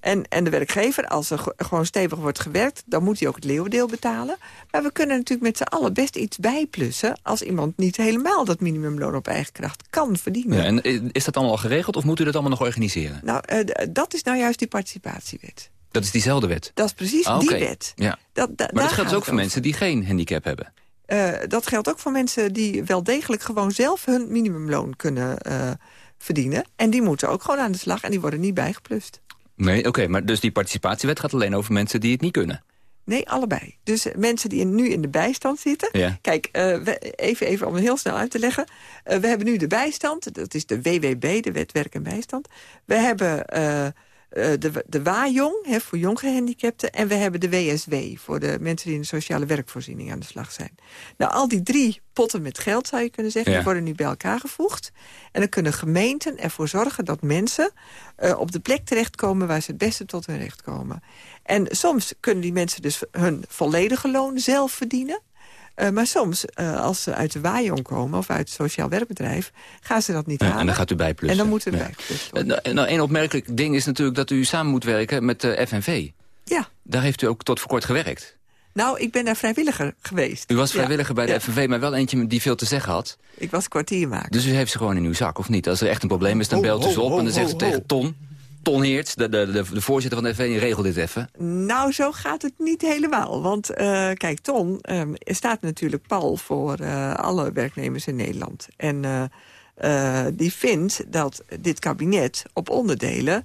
en, en de werkgever, als er gewoon stevig wordt gewerkt... dan moet hij ook het leeuwendeel betalen. Maar we kunnen natuurlijk met z'n allen best iets bijplussen... als iemand niet helemaal dat minimumloon op eigen kracht kan verdienen. Ja, en is dat allemaal al geregeld of moet u dat allemaal nog organiseren? Nou, uh, dat is nou juist die participatiewet. Dat is diezelfde wet? Dat is precies ah, die wet. Ja. Dat, da, maar dat geldt ook voor mensen die geen handicap hebben? Uh, dat geldt ook voor mensen die wel degelijk gewoon zelf hun minimumloon kunnen uh, verdienen. En die moeten ook gewoon aan de slag en die worden niet bijgeplust. Nee, oké, okay, maar dus die participatiewet gaat alleen over mensen die het niet kunnen? Nee, allebei. Dus mensen die nu in de bijstand zitten. Ja. Kijk, uh, we, even, even om het heel snel uit te leggen. Uh, we hebben nu de bijstand. Dat is de WWB, de Wet Werk en Bijstand. We hebben uh, eh, de, de WAJong, hè, voor jonggehandicapten... en we hebben de WSW, voor de mensen die in de sociale werkvoorziening aan de slag zijn. Nou, al die drie potten met geld, zou je kunnen zeggen, Ja. die worden nu bij elkaar gevoegd. En dan kunnen gemeenten ervoor zorgen dat mensen eh, op de plek terechtkomen... waar ze het beste tot hun recht komen. En soms kunnen die mensen dus hun volledige loon zelf verdienen... Eh, maar soms, eh, als ze uit de waaijong komen of uit het sociaal werkbedrijf... gaan ze dat niet Ja, halen. en dan gaat u bijplussen. En dan moeten we Ja. bijplussen. Eh, Nou, nou, een opmerkelijk ding is natuurlijk dat u samen moet werken met de FNV. Ja. Daar heeft u ook tot voor kort gewerkt. Nou, ik ben daar vrijwilliger geweest. U was Ja. vrijwilliger bij de. FNV, maar wel eentje die veel te zeggen had. Ik was kwartiermaker. Dus u heeft ze gewoon in uw zak, of niet? Als er echt een probleem is, dan Ho, belt u ze op ho, en dan zegt ze tegen. Ton... Ton Heerts, de, de, de, voorzitter van de FNV, regel dit even. Nou, zo gaat het niet helemaal. Want eh, kijk, Ton ehm, staat natuurlijk pal voor eh, alle werknemers in Nederland. En eh, die vindt dat dit kabinet op onderdelen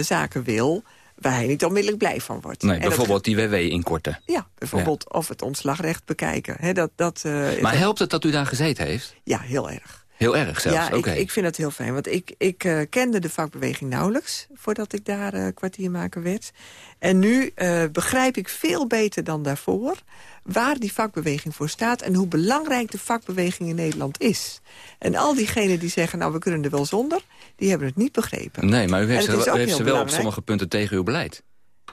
zaken wil... waar hij niet onmiddellijk blij van wordt. Nee, En dat- bijvoorbeeld die WW inkorten. ja, bijvoorbeeld of het ontslagrecht bekijken. Dat, dat, Maar dat- helpt het dat u daar gezeten heeft? Ja, heel erg. Heel erg zelfs, Ja, oké. ik, ik vind dat heel fijn. Want ik, ik eh, kende de vakbeweging nauwelijks... voordat ik daar eh, kwartiermaker werd. En nu eh, begrijp ik veel beter dan daarvoor... waar die vakbeweging voor staat... en hoe belangrijk de vakbeweging in Nederland is. En al diegenen die zeggen, nou, we kunnen er wel zonder... die hebben het niet begrepen. Nee, maar u heeft, ze, u heeft ze wel op sommige punten tegen uw beleid.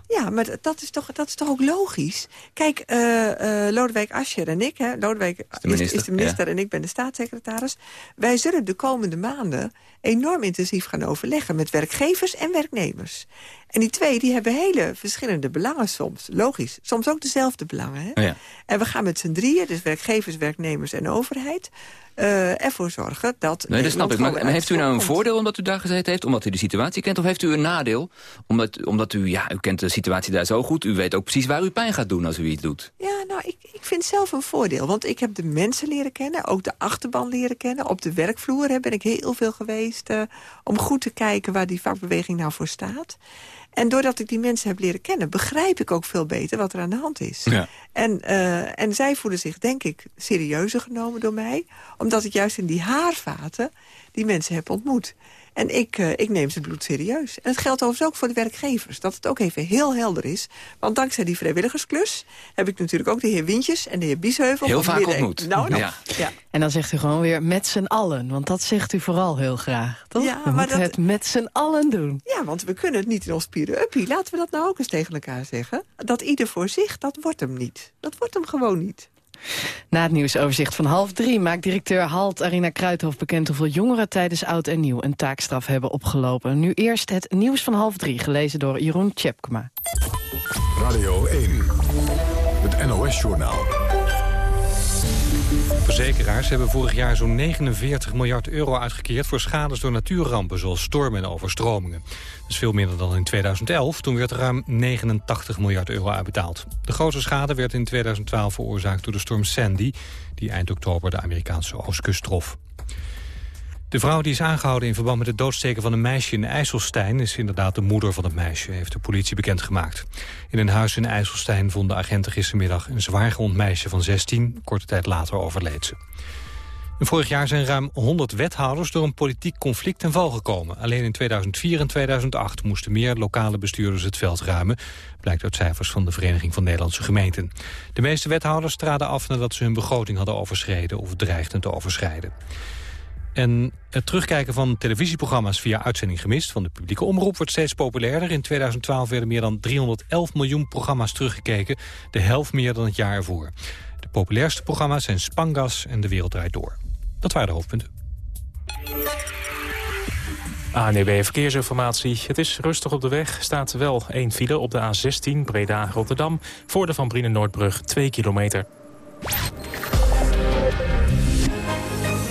Ja, maar dat- is toch, dat is toch ook logisch? Kijk, eh eh Lodewijk Asscher en ik, hè, Lodewijk is, minister, is de minister ja. en ik ben de staatssecretaris. Wij zullen de komende maanden enorm intensief gaan overleggen met werkgevers en werknemers. En die twee die hebben hele verschillende belangen soms. Logisch. Soms ook dezelfde belangen. Hè? Ja. En we gaan met z'n drieën, dus werkgevers, werknemers en overheid... eh, ervoor zorgen dat... Nee, dat snap ik. Maar, heeft u nou een komt. voordeel omdat u daar gezeten heeft? Omdat u de situatie kent? Of heeft u een nadeel? Omdat, omdat u, ja, u kent de situatie daar zo goed. U weet ook precies waar u pijn gaat doen als u iets doet. Ja, nou, ik, ik vind zelf een voordeel. Want ik heb de mensen leren kennen, ook de achterban leren kennen. Op de werkvloer hè, ben ik heel veel geweest... eh, om goed te kijken waar die vakbeweging nou voor staat. En doordat ik die mensen heb leren kennen... begrijp ik ook veel beter wat er aan de hand is. Ja. En, eh, en zij voelen zich, denk ik, serieuzer genomen door mij. Omdat ik juist in die haarvaten die mensen heb ontmoet. En ik, eh, ik neem ze bloed serieus. En het geldt overigens ook voor de werkgevers. Dat het ook even heel helder is. Want dankzij die vrijwilligersklus... heb ik natuurlijk ook de heer Wintjes en de heer Biesheuvel... Heel vaak ontmoet. Nou, nou, Ja. ja. En dan zegt u gewoon weer met z'n allen. Want dat zegt u vooral heel graag, toch? Ja, we maar moeten dat- het met z'n allen doen. Ja, want we kunnen het niet in ons pieren uppie. Laten we dat nou ook eens tegen elkaar zeggen. Dat ieder voor zich, dat wordt hem niet. Dat wordt hem gewoon niet. Na het nieuwsoverzicht van half drie maakt directeur Halt Arina Kruithof bekend hoeveel jongeren tijdens Oud en Nieuw een taakstraf hebben opgelopen. Nu eerst het nieuws van half drie, gelezen door Jeroen Tjepkema. Radio 1, het NOS-journaal. Verzekeraars hebben vorig jaar zo'n 49 miljard euro uitgekeerd... voor schades door natuurrampen zoals stormen en overstromingen. Dat is veel minder dan in 2011. Toen werd er ruim 89 miljard euro uitbetaald. De grootste schade werd in 2012 veroorzaakt door de storm Sandy... die eind oktober de Amerikaanse oostkust trof. De vrouw die is aangehouden in verband met het doodsteken van een meisje in IJsselstein... is inderdaad de moeder van het meisje, heeft de politie bekendgemaakt. In een huis in IJsselstein vonden agenten gistermiddag een zwaargewond meisje van 16. Korte tijd later overleed ze. Vorig jaar zijn ruim 100 wethouders door een politiek conflict ten val gekomen. Alleen in 2004 en 2008 moesten meer lokale bestuurders het veld ruimen. Blijkt uit cijfers van de Vereniging van Nederlandse Gemeenten. De meeste wethouders traden af nadat ze hun begroting hadden overschreden... of dreigden te overschrijden. En het terugkijken van televisieprogramma's via uitzending gemist... van de publieke omroep wordt steeds populairder. In 2012 werden meer dan 311 miljoen programma's teruggekeken. De helft meer dan het jaar ervoor. De populairste programma's zijn Spangas en De Wereld Draait Door. Dat waren de hoofdpunten. ANEB Verkeersinformatie. Het is rustig op de weg. Staat wel één file op de A16 Breda-Rotterdam. Voor de Van Brienen Noordbrug 2 kilometer.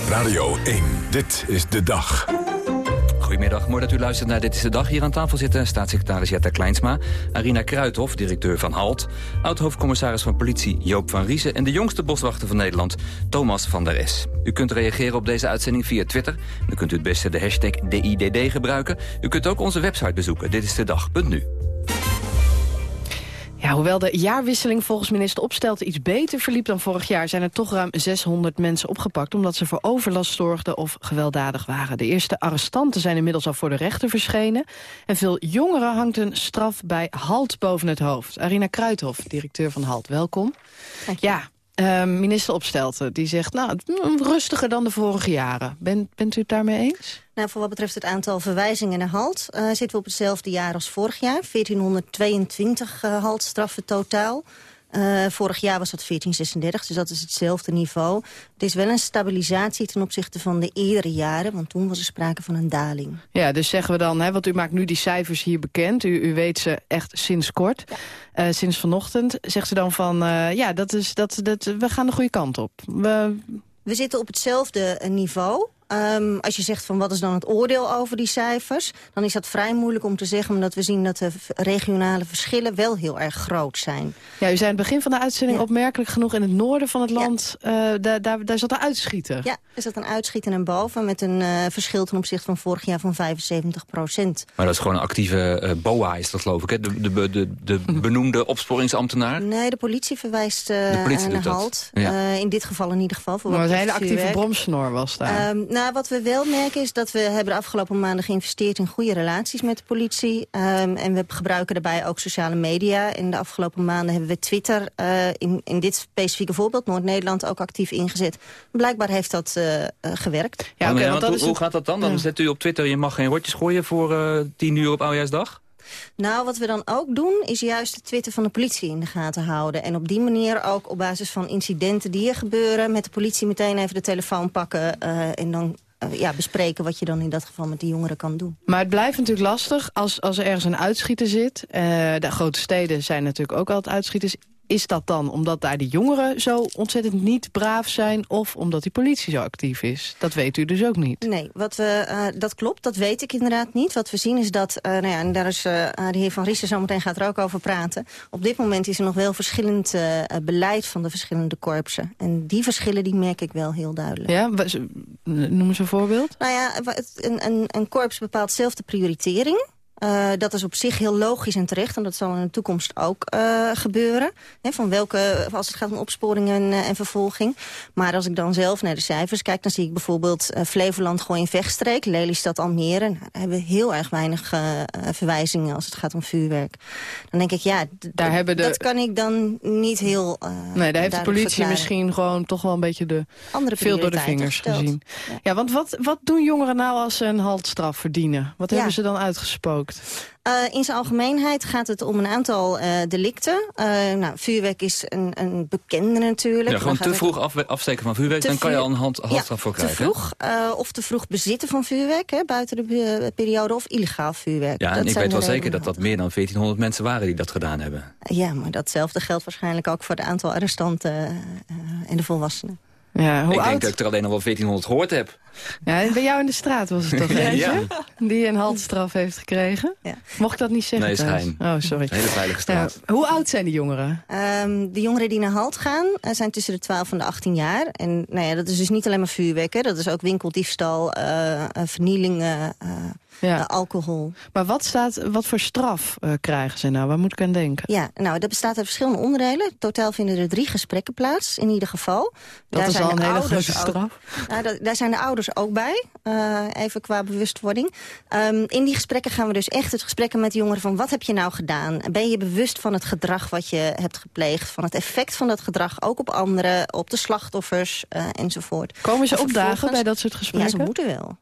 Radio 1, dit is de dag. Goedemiddag, mooi dat u luistert naar Dit is de Dag. Hier aan tafel zitten staatssecretaris Jetta Kleinsma... Arina Kruithof, directeur van HALT... oud-hoofdcommissaris van politie Joop van Riesen... en de jongste boswachter van Nederland, Thomas van der Es. U kunt reageren op deze uitzending via Twitter. Dan kunt u het beste de hashtag DIDD gebruiken. U kunt ook onze website bezoeken, ditistedag.nu. Ja, hoewel de jaarwisseling volgens minister Opstelten iets beter verliep dan vorig jaar... zijn er toch ruim 600 mensen opgepakt... omdat ze voor overlast zorgden of gewelddadig waren. De eerste arrestanten zijn inmiddels al voor de rechter verschenen. En veel jongeren hangt een straf bij HALT boven het hoofd. Arina Kruithof, directeur van HALT, welkom. Ja, uh, minister Opstelten, die zegt... nou, rustiger dan de vorige jaren. Bent, bent u het daarmee eens? Nou, voor wat betreft het aantal verwijzingen naar halt... Uh, zitten we op hetzelfde jaar als vorig jaar. 1422 uh, haltstraffen totaal. Uh, vorig jaar was dat 1436, dus dat is hetzelfde niveau. Het is wel een stabilisatie ten opzichte van de eerdere jaren... want toen was er sprake van een daling. Ja, dus zeggen we dan, hè, want u maakt nu die cijfers hier bekend. U, u weet ze echt sinds kort, ja. uh, sinds vanochtend. Zegt ze dan van, uh, ja, dat is, dat, dat, we gaan de goede kant op. We... We zitten op hetzelfde niveau. Um, als je zegt van wat is dan het oordeel over die cijfers... dan is dat vrij moeilijk om te zeggen... omdat we zien dat de regionale verschillen wel heel erg groot zijn. Ja, u zei aan het begin van de uitzending ja. opmerkelijk genoeg... in het noorden van het land, ja. uh, daar, daar, daar zat een uitschieter. Ja, er zat een uitschieter naar boven... met een uh, verschil ten opzichte van vorig jaar van 75 procent. Maar dat is gewoon een actieve uh, BOA, is dat geloof ik, hè? De, de, de, de benoemde opsporingsambtenaar? Nee, de politie verwijst de politie naar halt. Ja. in dit geval in ieder geval. Voor maar een hele actieve bromsnor was daar. Um, nou, wat we wel merken is dat we hebben de afgelopen maanden geïnvesteerd in goede relaties met de politie. Um, en we gebruiken daarbij ook sociale media. In de afgelopen maanden hebben we Twitter uh, in, in dit specifieke voorbeeld, Noord-Nederland, ook actief ingezet. Blijkbaar heeft dat uh, uh, gewerkt. Ja, okay, hoe, hoe gaat dat dan? Dan ja. zet u op Twitter, je mag geen rotjes gooien voor tien uur op Oudjaarsdag? Nou, wat we dan ook doen, is juist de Twitter van de politie in de gaten houden. En op die manier ook op basis van incidenten die er gebeuren... met de politie meteen even de telefoon pakken uh, en dan uh, ja, bespreken wat je dan in dat geval met die jongeren kan doen. Maar het blijft natuurlijk lastig als, als er ergens een uitschieter zit. Uh, de grote steden zijn natuurlijk ook altijd uitschieters. Is dat dan omdat daar de jongeren zo ontzettend niet braaf zijn... of omdat die politie zo actief is? Dat weet u dus ook niet. Nee, wat we, uh, dat klopt. Dat weet ik inderdaad niet. Wat we zien is dat, uh, nou ja, en daar is uh, de heer Van Riesen zometeen gaat er ook over praten. Op dit moment is er nog wel verschillend beleid van de verschillende korpsen. En die verschillen die merk ik wel heel duidelijk. Ja, noem eens een voorbeeld. Nou ja, een, een, een korps bepaalt zelf de prioritering... Uh, dat is op zich heel logisch en terecht. En dat zal in de toekomst ook uh, gebeuren. He, van welke, als het gaat om opsporing en, uh, en, vervolging. Maar als ik dan zelf naar de cijfers kijk... dan zie ik bijvoorbeeld Flevoland, Gooi en Vechtstreek... Lelystad, Almere. Nou, daar hebben we heel erg weinig verwijzingen als het gaat om vuurwerk. Dan denk ik, ja, daar hebben de... dat kan ik dan niet heel Nee, daar heeft de politie verklaren. misschien gewoon toch wel een beetje de... Andere veel door de vingers gesteld. gezien. Ja. ja, want wat, wat doen jongeren nou als ze een haltstraf verdienen? Wat ja. hebben ze dan uitgesproken? Uh, in zijn algemeenheid gaat het om een aantal uh, delicten. Uh, nou, vuurwerk is een, een bekende natuurlijk. Ja, gewoon te vroeg af, afsteken van vuurwerk, dan kan je al een hand, handstraf ja, voor krijgen. te vroeg of te vroeg bezitten van vuurwerk hè, buiten de periode of illegaal vuurwerk. Ja, en ik weet wel zeker dat dat meer dan 1400 mensen waren die dat gedaan hebben. Ja, maar datzelfde geldt waarschijnlijk ook voor de aantal arrestanten en de volwassenen. Ja, hoe ik oud? denk dat ik er alleen nog wel 1400 gehoord heb. Ja, bij jou in de straat was het toch ja. Die een haltstraf heeft gekregen? Ja. Mocht ik dat niet zeggen? Nee, schijn. Oh, sorry. Een hele veilige straat. Ja, hoe oud zijn die jongeren? Um, de jongeren die naar halt gaan uh, zijn tussen de 12 en de 18 jaar. En nou ja, dat is dus niet alleen maar vuurwerk. Hè. Dat is ook winkeldiefstal, uh, vernielingen... Uh, ja. Uh, alcohol. Maar wat, staat, wat voor straf uh, krijgen ze nou? Waar moet ik aan denken? Ja, nou, dat bestaat uit verschillende onderdelen. Totaal vinden er drie gesprekken plaats, in ieder geval. Dat daar is zijn al een hele grote straf. Ook, nou, dat, daar zijn de ouders ook bij, uh, even qua bewustwording. Um, in die gesprekken gaan we dus echt het gesprekken met de jongeren van... wat heb je nou gedaan? Ben je bewust van het gedrag wat je hebt gepleegd? Van het effect van dat gedrag, ook op anderen, op de slachtoffers enzovoort. Komen ze opdagen bij dat soort gesprekken? Ja, ze moeten wel.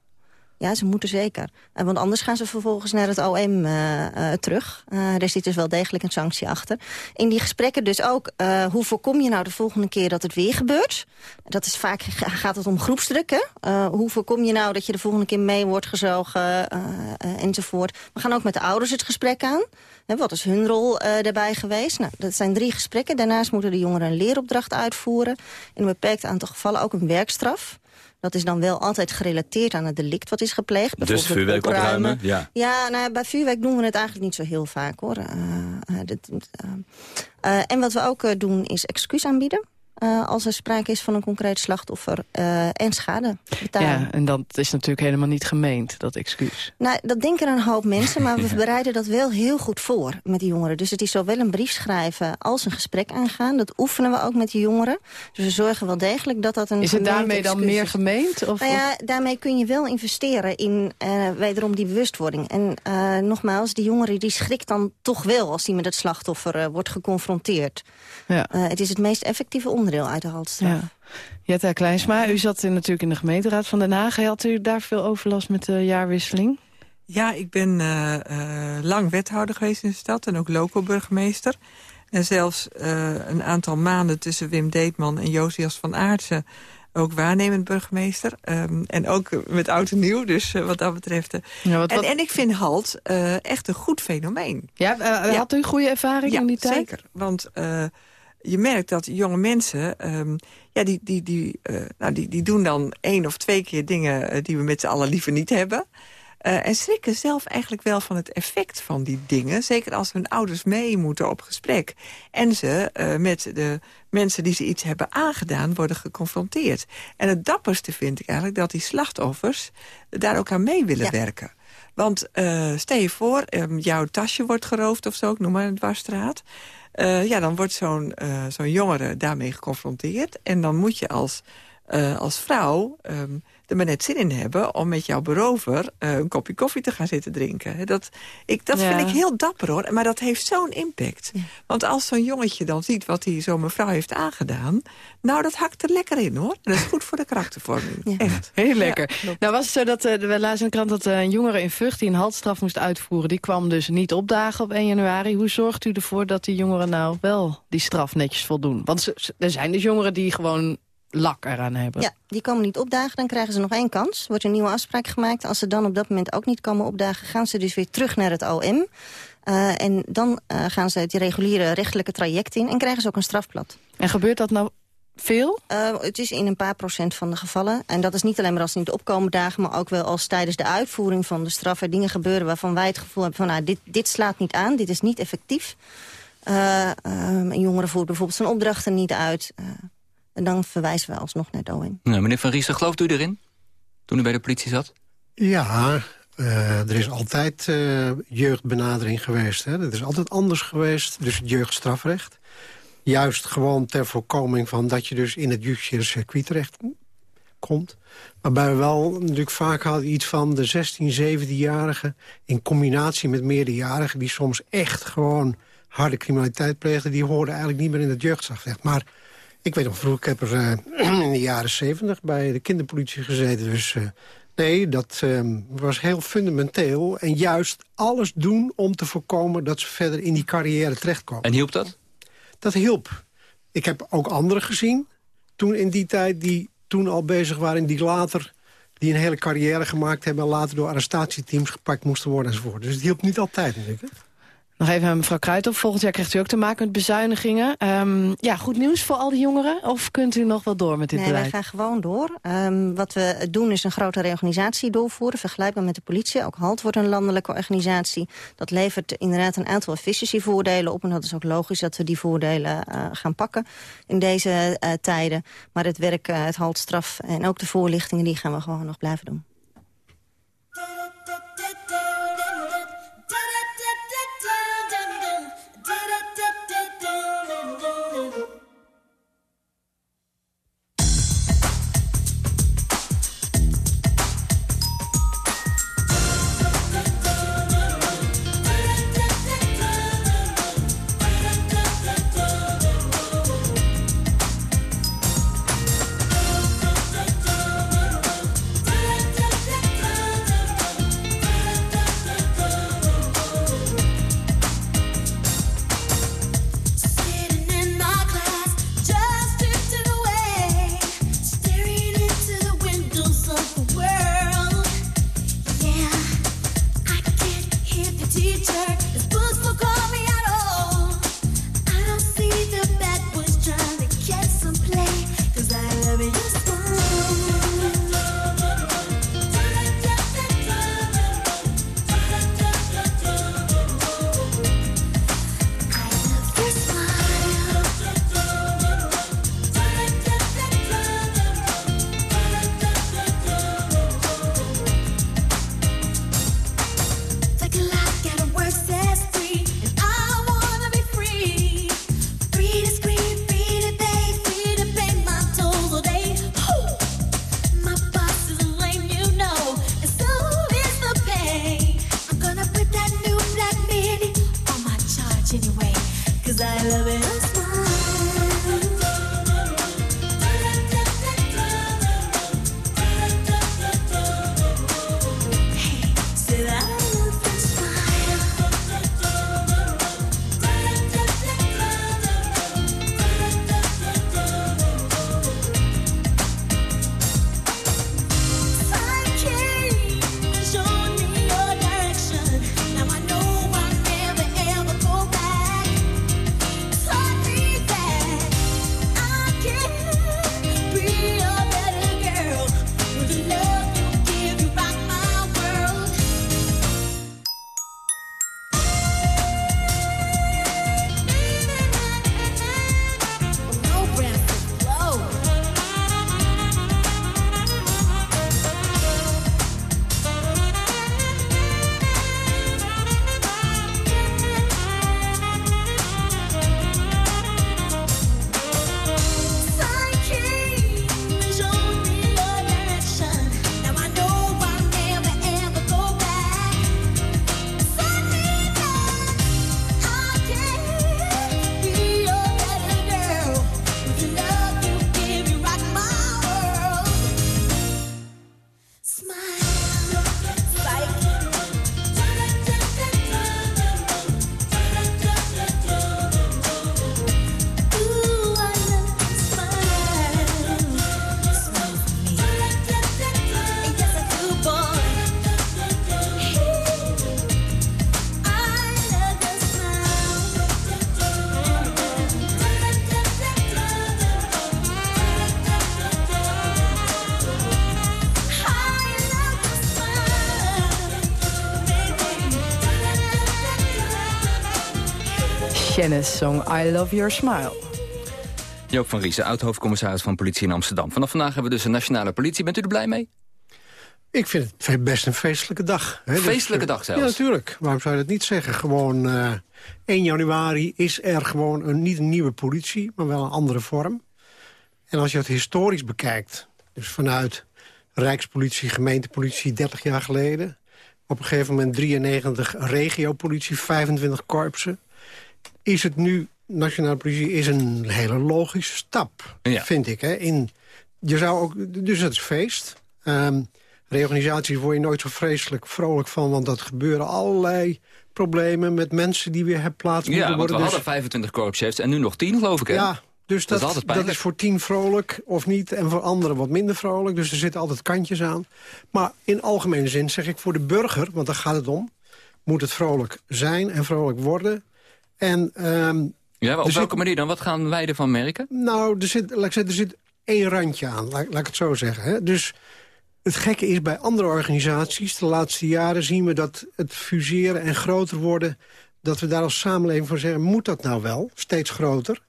Ja, ze moeten zeker. Uh, want anders gaan ze vervolgens naar het OM uh, uh, terug. er zit dus wel degelijk een sanctie achter. In die gesprekken dus ook, hoe voorkom je nou de volgende keer dat het weer gebeurt? Dat is vaak, gaat het om groepsdruk, hè? hoe voorkom je nou dat je de volgende keer mee wordt gezogen, enzovoort. We gaan ook met de ouders het gesprek aan. wat is hun rol daarbij geweest? Nou, dat zijn drie gesprekken. Daarnaast moeten de jongeren een leeropdracht uitvoeren. In een beperkt aantal gevallen ook een werkstraf. Dat is dan wel altijd gerelateerd aan het delict wat is gepleegd. Dus vuurwerk opruimen. opruimen ja, ja nou, bij vuurwerk doen we het eigenlijk niet zo heel vaak. hoor. Uh, uh, dit, uh, en wat we ook doen is excuus aanbieden. Eh, als er sprake is van een concreet slachtoffer uh, en schade betalen. Ja, en dat is natuurlijk helemaal niet gemeend, dat excuus. Nou, dat denken een hoop mensen, maar we bereiden dat wel heel goed voor met die jongeren. Dus het is zowel een brief schrijven als een gesprek aangaan. Dat oefenen we ook met die jongeren. Dus we zorgen wel degelijk dat dat een Is het daarmee dan meer gemeend? Of, nou ja, daarmee kun je wel investeren in uh, wederom die bewustwording. En nogmaals, die jongeren die schrikt dan toch wel als die met het slachtoffer wordt geconfronteerd. Ja. het is het meest effectieve onderdeel uit de haltstraf. Ja. Jetta Kleinsma, u zat in, natuurlijk in de gemeenteraad van Den Haag. Had u daar veel overlast met de jaarwisseling? Ja, ik ben uh, uh, lang wethouder geweest in de stad en ook loco-burgemeester. En zelfs uh, een aantal maanden tussen Wim Deetman en Josias van Aartsen... ook waarnemend burgemeester. Um, en ook met oud en nieuw, dus wat dat betreft. Ja, wat, wat... En, en, ik vind HALT echt een goed fenomeen. Ja, ja, had u goede ervaring ja, in die tijd? zeker. Want je merkt dat jonge mensen, um, ja, die, die, die, uh, nou, die, die doen dan één of twee keer dingen uh, die we met z'n allen liever niet hebben. Uh, en schrikken zelf eigenlijk wel van het effect van die dingen. Zeker als hun ouders mee moeten op gesprek. En ze met de mensen die ze iets hebben aangedaan worden geconfronteerd. En het dapperste vind ik eigenlijk dat die slachtoffers daar ook aan mee willen ja. werken. Want stel je voor, um, jouw tasje wordt geroofd of zo, ik noem maar een dwarsstraat. Uh, ja, dan wordt zo'n uh, zo'n jongere daarmee geconfronteerd. En dan moet je als, uh, als vrouw um, er maar net zin in hebben... om met jouw berover een kopje koffie te gaan zitten drinken. Dat, ik, dat ja. vind ik heel dapper, hoor. Maar dat heeft zo'n impact. Ja. Want als zo'n jongetje dan ziet wat hij zo'n mevrouw heeft aangedaan... nou, dat hakt er lekker in, hoor. Dat is goed voor de karaktervorming. Ja. Echt. Heel lekker. nou was het zo dat, uh, we lazen de krant dat uh, een jongere in Vught... die een haltstraf moest uitvoeren, die kwam dus niet opdagen op 1 januari. Hoe zorgt u ervoor dat die jongeren nou wel die straf netjes voldoen? Want er zijn dus jongeren die gewoon lak eraan hebben. Ja, die komen niet opdagen, dan krijgen ze nog één kans. Wordt een nieuwe afspraak gemaakt. Als ze dan op dat moment ook niet komen opdagen... gaan ze dus weer terug naar het OM. Uh, en dan uh, gaan ze het reguliere rechtelijke traject in... en krijgen ze ook een strafblad. En gebeurt dat nou veel? Uh, het is in een paar procent van de gevallen. En dat is niet alleen maar als ze niet opkomen dagen... maar ook wel als tijdens de uitvoering van de straf... er dingen gebeuren waarvan wij het gevoel hebben van... Nou, dit, dit slaat niet aan, dit is niet effectief. een jongere voert bijvoorbeeld zijn opdrachten niet uit... En dan verwijzen we alsnog naar OM. Nou, meneer Van Riesen, gelooft u erin? Toen u bij de politie zat? Ja, uh, er is altijd uh, jeugdbenadering geweest. Hè. Het is altijd anders geweest, dus het jeugdstrafrecht. Juist gewoon ter voorkoming van dat je dus in het justitiële circuit terecht komt. Waarbij we wel natuurlijk vaak hadden iets van de 16, 17-jarigen... in combinatie met meerderjarigen die soms echt gewoon harde criminaliteit pleegden... die hoorden eigenlijk niet meer in het jeugdstrafrecht. Maar ik weet nog vroeger, ik heb er uh, in de jaren zeventig bij de kinderpolitie gezeten. Dus uh, nee, dat uh, was heel fundamenteel. En juist alles doen om te voorkomen dat ze verder in die carrière terechtkomen. En hielp dat? Dat hielp. Ik heb ook anderen gezien, toen in die tijd... die toen al bezig waren, die later die een hele carrière gemaakt hebben... en later door arrestatieteams gepakt moesten worden enzovoort. Dus het hielp niet altijd natuurlijk. Nog even aan mevrouw Kruithof. Volgend jaar krijgt u ook te maken met bezuinigingen. Um, ja, goed nieuws voor al die jongeren? Of kunt u nog wel door met dit nee, beleid? wij gaan gewoon door. Um, wat we doen is een grote reorganisatie doorvoeren. Vergelijkbaar met de politie. Ook HALT wordt een landelijke organisatie. Dat levert inderdaad een aantal efficiëntievoordelen op. En dat is ook logisch dat we die voordelen uh, gaan pakken in deze uh, tijden. Maar het werk, uh, het HALT-straf en ook de voorlichtingen... die gaan we gewoon nog blijven doen. Shanna's song I Love Your Smile. Joop van Riesen, oud-hoofdcommissaris van politie in Amsterdam. Vanaf vandaag hebben we dus een nationale politie. Bent u er blij mee? Ik vind het best een feestelijke dag. Hè. Dus, Feestelijke eh, dag zelfs? Ja, natuurlijk. Waarom zou je dat niet zeggen? Gewoon eh 1 januari is er gewoon een, niet een nieuwe politie, maar wel een andere vorm. En als je het historisch bekijkt, dus vanuit Rijkspolitie, gemeentepolitie 30 jaar geleden... op een gegeven moment 93 regiopolitie, 25 korpsen... is het nu, nationale politie, is een hele logische stap, Ja. vind ik. Hè? In, je zou ook, dus het is feest. Ehm reorganisaties word je nooit zo vreselijk vrolijk van... want dat gebeuren allerlei problemen met mensen die weer herplaatst moeten Ja, want we worden. Dus- hadden 25 korpschefs en nu nog 10, geloof ik, hè? ja, dus Dat dat, is dat, is voor tien vrolijk of niet en voor anderen wat minder vrolijk. Dus er zitten altijd kantjes aan. Maar in algemene zin zeg ik voor de burger, want daar gaat het om... moet het vrolijk zijn en vrolijk worden. En, ehm, Ja, op welke zit- manier dan? Wat gaan wij ervan merken? nou, er zit, laat ik zeggen, er zit één randje aan, laat, laat ik het zo zeggen. Hè? Dus het gekke is, bij andere organisaties... de laatste jaren zien we dat het fuseren en groter worden... dat we daar als samenleving voor zeggen... moet dat nou wel, steeds groter?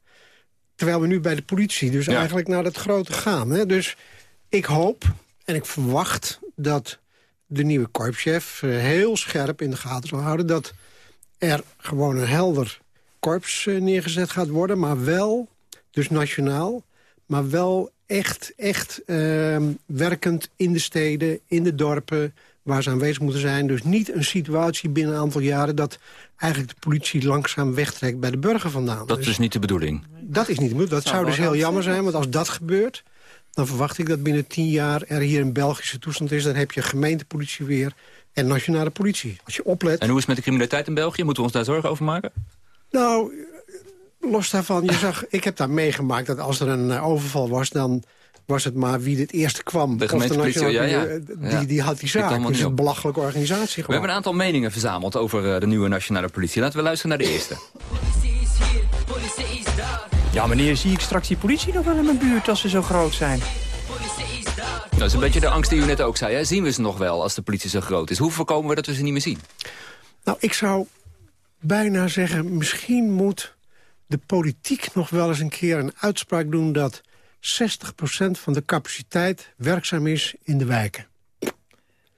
Terwijl we nu bij de politie dus Ja. eigenlijk naar het grote gaan. Hè? Dus ik hoop en ik verwacht dat de nieuwe korpschef... eh, heel scherp in de gaten zal houden... dat er gewoon een helder korps eh, neergezet gaat worden... maar wel, dus nationaal, maar wel echt, echt ehm, werkend in de steden, in de dorpen... waar ze aanwezig moeten zijn. Dus niet een situatie binnen een aantal jaren... dat eigenlijk de politie langzaam wegtrekt bij de burger vandaan. Dat Dus is niet de bedoeling. dat is niet de bedoeling. Dat Zou zou dus heel jammer zijn. zijn, want als dat gebeurt... dan verwacht ik dat binnen tien jaar er hier een Belgische toestand is. Dan heb je gemeentepolitie weer en nationale politie. Als je oplet... En hoe is het met de criminaliteit in België? Moeten we ons daar zorgen over maken? Nou, los daarvan, je zag, ik heb daar meegemaakt dat als er een eh, overval was... dan was het maar wie het eerste kwam. De gemeentepolitie, nationale- ja, ja. eh, Die, die had die zaak. Het is een belachelijke organisatie We gewoon. hebben een aantal meningen verzameld over eh, de nieuwe nationale politie. Laten we luisteren naar de eerste. Ja, meneer, zie ik straks die politie nog wel in mijn buurt als ze zo groot zijn? Dat is een beetje de angst die u net ook zei. Hè? Zien we ze nog wel als de politie zo groot is? Hoe voorkomen we dat we ze niet meer zien? Nou, ik zou bijna zeggen... misschien moet de politiek nog wel eens een keer een uitspraak doen... dat 60% van de capaciteit werkzaam is in de wijken.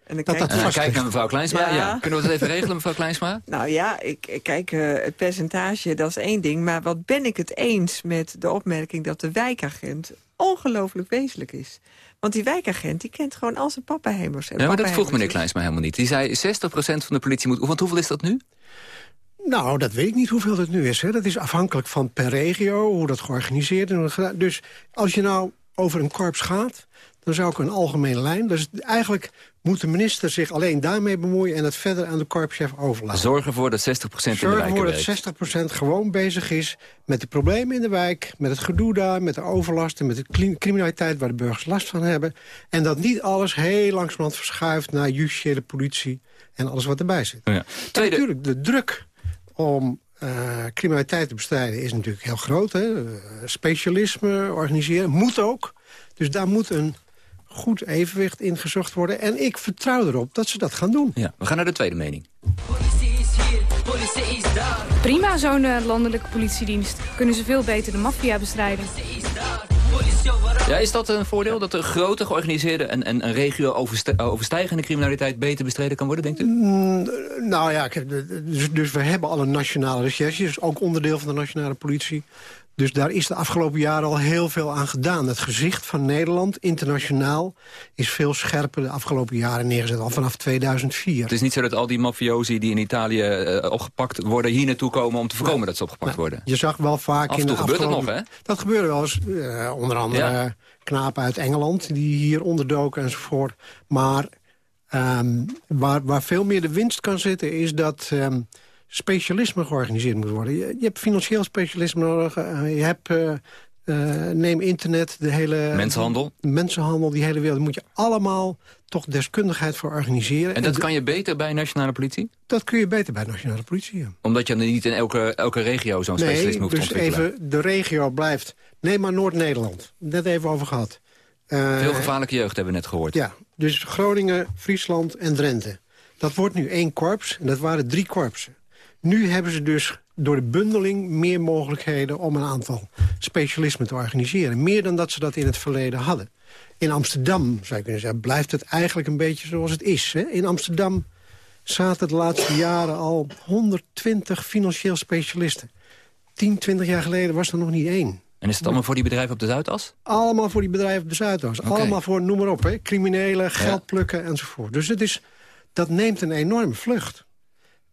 En dan Dat kijk dat En vast kijk ligt. naar mevrouw Kleinsma. Ja. Ja. Kunnen we dat even regelen, mevrouw Kleinsma? Nou ja, ik, ik kijk, eh, het percentage, dat is één ding. Maar wat ben ik het eens met de opmerking dat de wijkagent ongelooflijk wezenlijk is. Want die wijkagent, die kent gewoon al zijn pappenhemers. en Ja, maar dat vroeg meneer Kleinsma helemaal niet. Die zei 60% van de politie moet... Want hoeveel is dat nu? Nou, dat weet ik niet hoeveel dat nu is. Hè. Dat is afhankelijk van per regio, hoe dat georganiseerd is. Dus als je nou over een korps gaat, dan zou ik een algemene lijn... Dus eigenlijk moet de minister zich alleen daarmee bemoeien... en het verder aan de korpschef overlaten. Zorg ervoor dat 60% in de Zorg wijken ervoor werkt. dat 60% gewoon bezig is met de problemen in de wijk... met het gedoe daar, met de overlast en met de criminaliteit... waar de burgers last van hebben. En dat niet alles heel langzamerhand verschuift naar justitiële politie... en alles wat erbij zit. Ja. En natuurlijk, de druk om eh, criminaliteit te bestrijden is natuurlijk heel groot. Hè? Eh, specialisme organiseren moet ook. Dus daar moet een goed evenwicht in gezocht worden. En ik vertrouw erop dat ze dat gaan doen. Ja, we gaan naar de tweede mening. Prima, zo'n eh, landelijke politiedienst. Kunnen ze veel beter de maffia bestrijden. Ja, is dat een voordeel dat de grote georganiseerde en, en een regio overste- overstijgende criminaliteit beter bestreden kan worden, denkt u? Mm, nou ja, dus, dus we hebben al een nationale recherche. Is ook onderdeel van de nationale politie. Dus daar is de afgelopen jaren al heel veel aan gedaan. Het gezicht van Nederland, internationaal, is veel scherper de afgelopen jaren neergezet. Al vanaf 2004. Het is niet zo dat al die mafiosi die in Italië eh, opgepakt worden... hier naartoe komen om te voorkomen dat ze opgepakt worden. Je zag wel vaak Af en in de gebeurt het afgelopen... nog, hè? Dat gebeurde wel eens. eh, onder andere Ja. knapen uit Engeland die hier onderdoken enzovoort. Maar ehm, waar, waar veel meer de winst kan zitten... is dat ehm, specialisme georganiseerd moet worden. Je, je hebt financieel specialisme nodig. eh, je hebt... eh, eh, neem internet, de hele... Mensenhandel. Mensenhandel, die hele wereld. Daar moet je allemaal toch deskundigheid voor organiseren. En dat kan je beter bij nationale politie? dat kun je beter bij nationale politie, ja. Omdat je niet in elke, elke regio zo'n specialisme hoeft dus te ontwikkelen. even de regio blijft. Neem maar Noord-Nederland. Net even over gehad. Eh, Veel gevaarlijke jeugd hebben we net gehoord. Ja, dus Groningen, Friesland en Drenthe. Dat wordt nu één korps en dat waren drie korpsen. Nu hebben ze dus door de bundeling meer mogelijkheden... om een aantal specialismen te organiseren. Meer dan dat ze dat in het verleden hadden. In Amsterdam, zou je kunnen zeggen, blijft het eigenlijk een beetje zoals het is. Hè? In Amsterdam zaten de laatste jaren al 120 financieel specialisten. 10, 20 jaar geleden was er nog niet één. En is het allemaal voor die bedrijven op de Zuidas? Allemaal voor die bedrijven op de Zuidas. Allemaal voor, noem maar op, hè, criminelen, geld plukken enzovoort. Dus het is, dat neemt een enorme vlucht.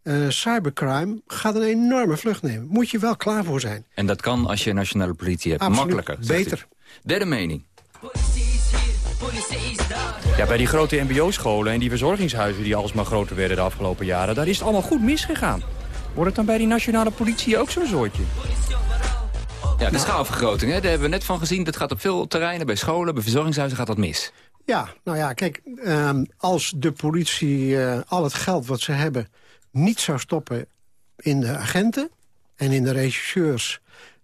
Eh, cybercrime gaat een enorme vlucht nemen. Moet je wel klaar voor zijn. En dat kan als je nationale politie hebt. Absoluut. Makkelijker. Beter. u. Derde mening. Ja, bij die grote mbo-scholen en die verzorgingshuizen die alsmaar groter werden de afgelopen jaren... daar is het allemaal goed misgegaan. Wordt het dan bij die nationale politie ook zo'n soortje? Ja, de schaalvergroting, hè, daar hebben we net van gezien. Dat gaat op veel terreinen, bij scholen, bij verzorgingshuizen gaat dat mis. Ja, nou ja, kijk, ehm, als de politie eh, al het geld wat ze hebben... niet zou stoppen in de agenten en in de regisseurs...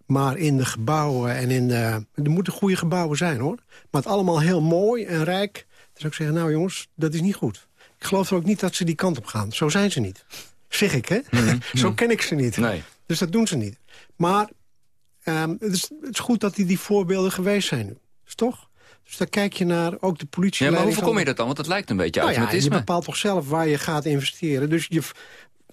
maar in de gebouwen en in de... Er moeten goede gebouwen zijn, hoor. Maar het allemaal heel mooi en rijk. Dan zou ik zeggen, nou jongens, dat is niet goed. Ik geloof er ook niet dat ze die kant op gaan. Zo zijn ze niet. Zeg ik, hè? Zo ken ik ze niet. Nee. Dus dat doen ze niet. Maar ehm, het, is, het is goed dat die, die voorbeelden geweest zijn nu. Is toch? Dus daar kijk je naar, ook de politie. Ja, maar hoe voorkom je dat dan? Want het lijkt een beetje Nou ja, je automatisme. bepaalt toch zelf waar je gaat investeren. Dus je,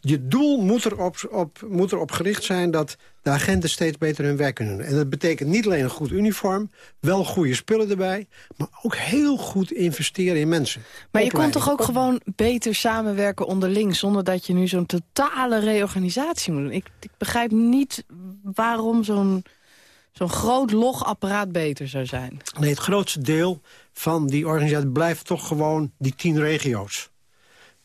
je doel moet erop, op, moet erop gericht zijn... dat de agenten steeds beter hun werk kunnen doen. En dat betekent niet alleen een goed uniform... wel goede spullen erbij... maar ook heel goed investeren in mensen. Maar je kon toch ook gewoon beter samenwerken onderling... zonder dat je nu zo'n totale reorganisatie moet doen? Ik, ik begrijp niet waarom zo'n zo'n groot logapparaat beter zou zijn. Nee, het grootste deel van die organisatie blijft toch gewoon die tien regio's.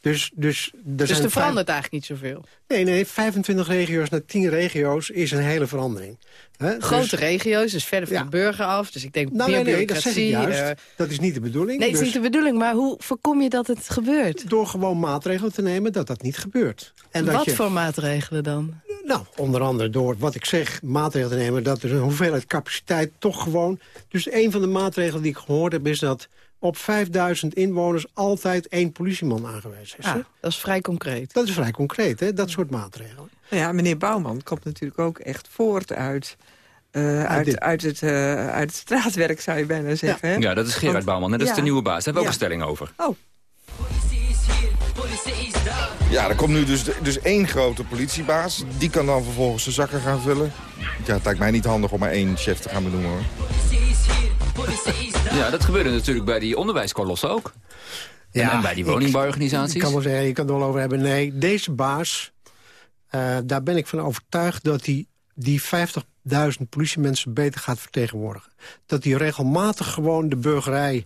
Dus, dus, er Dus zijn er vijf- verandert eigenlijk niet zoveel. Nee, nee, 25 regio's naar 10 regio's is een hele verandering. Hè? Grote Dus- regio's, dus verder van de burger af. Dus ik denk Nou, meer nee, nee, dat zeg ik bureaucratie. juist. eh, dat is niet de bedoeling. nee, het is Dus niet de bedoeling, maar hoe voorkom je dat het gebeurt? Door gewoon maatregelen te nemen dat dat niet gebeurt. En dat Wat je, voor maatregelen dan? Nou, onder andere door wat ik zeg, maatregelen te nemen... dat er een hoeveelheid capaciteit toch gewoon... Dus een van de maatregelen die ik gehoord heb is dat... op 5000 inwoners altijd één politieman aangewezen is. Ja, hè? dat is vrij concreet. Dat is vrij concreet, hè? dat soort maatregelen. Nou ja, meneer Bouwman komt natuurlijk ook echt voort uit... eh, uit, dit. uit, het, eh, uit het straatwerk, zou je bijna zeggen. hè? Ja, dat is Gerard Want- Bouwman en dat is ja. de nieuwe baas. Daar hebben we ook Ja. een stelling over. Oh, Ja, er komt nu dus, dus één grote politiebaas. Die kan dan vervolgens zijn zakken gaan vullen. Ja, het lijkt mij niet handig om maar één chef te gaan benoemen hoor. Ja, dat gebeurde natuurlijk bij die onderwijskolossen ook. En- en bij die woningbouworganisaties. Ik kan wel zeggen, je kan het er wel over hebben. Nee, deze baas eh, daar ben ik van overtuigd dat hij die 50.000 politiemensen beter gaat vertegenwoordigen. Dat hij regelmatig gewoon de burgerij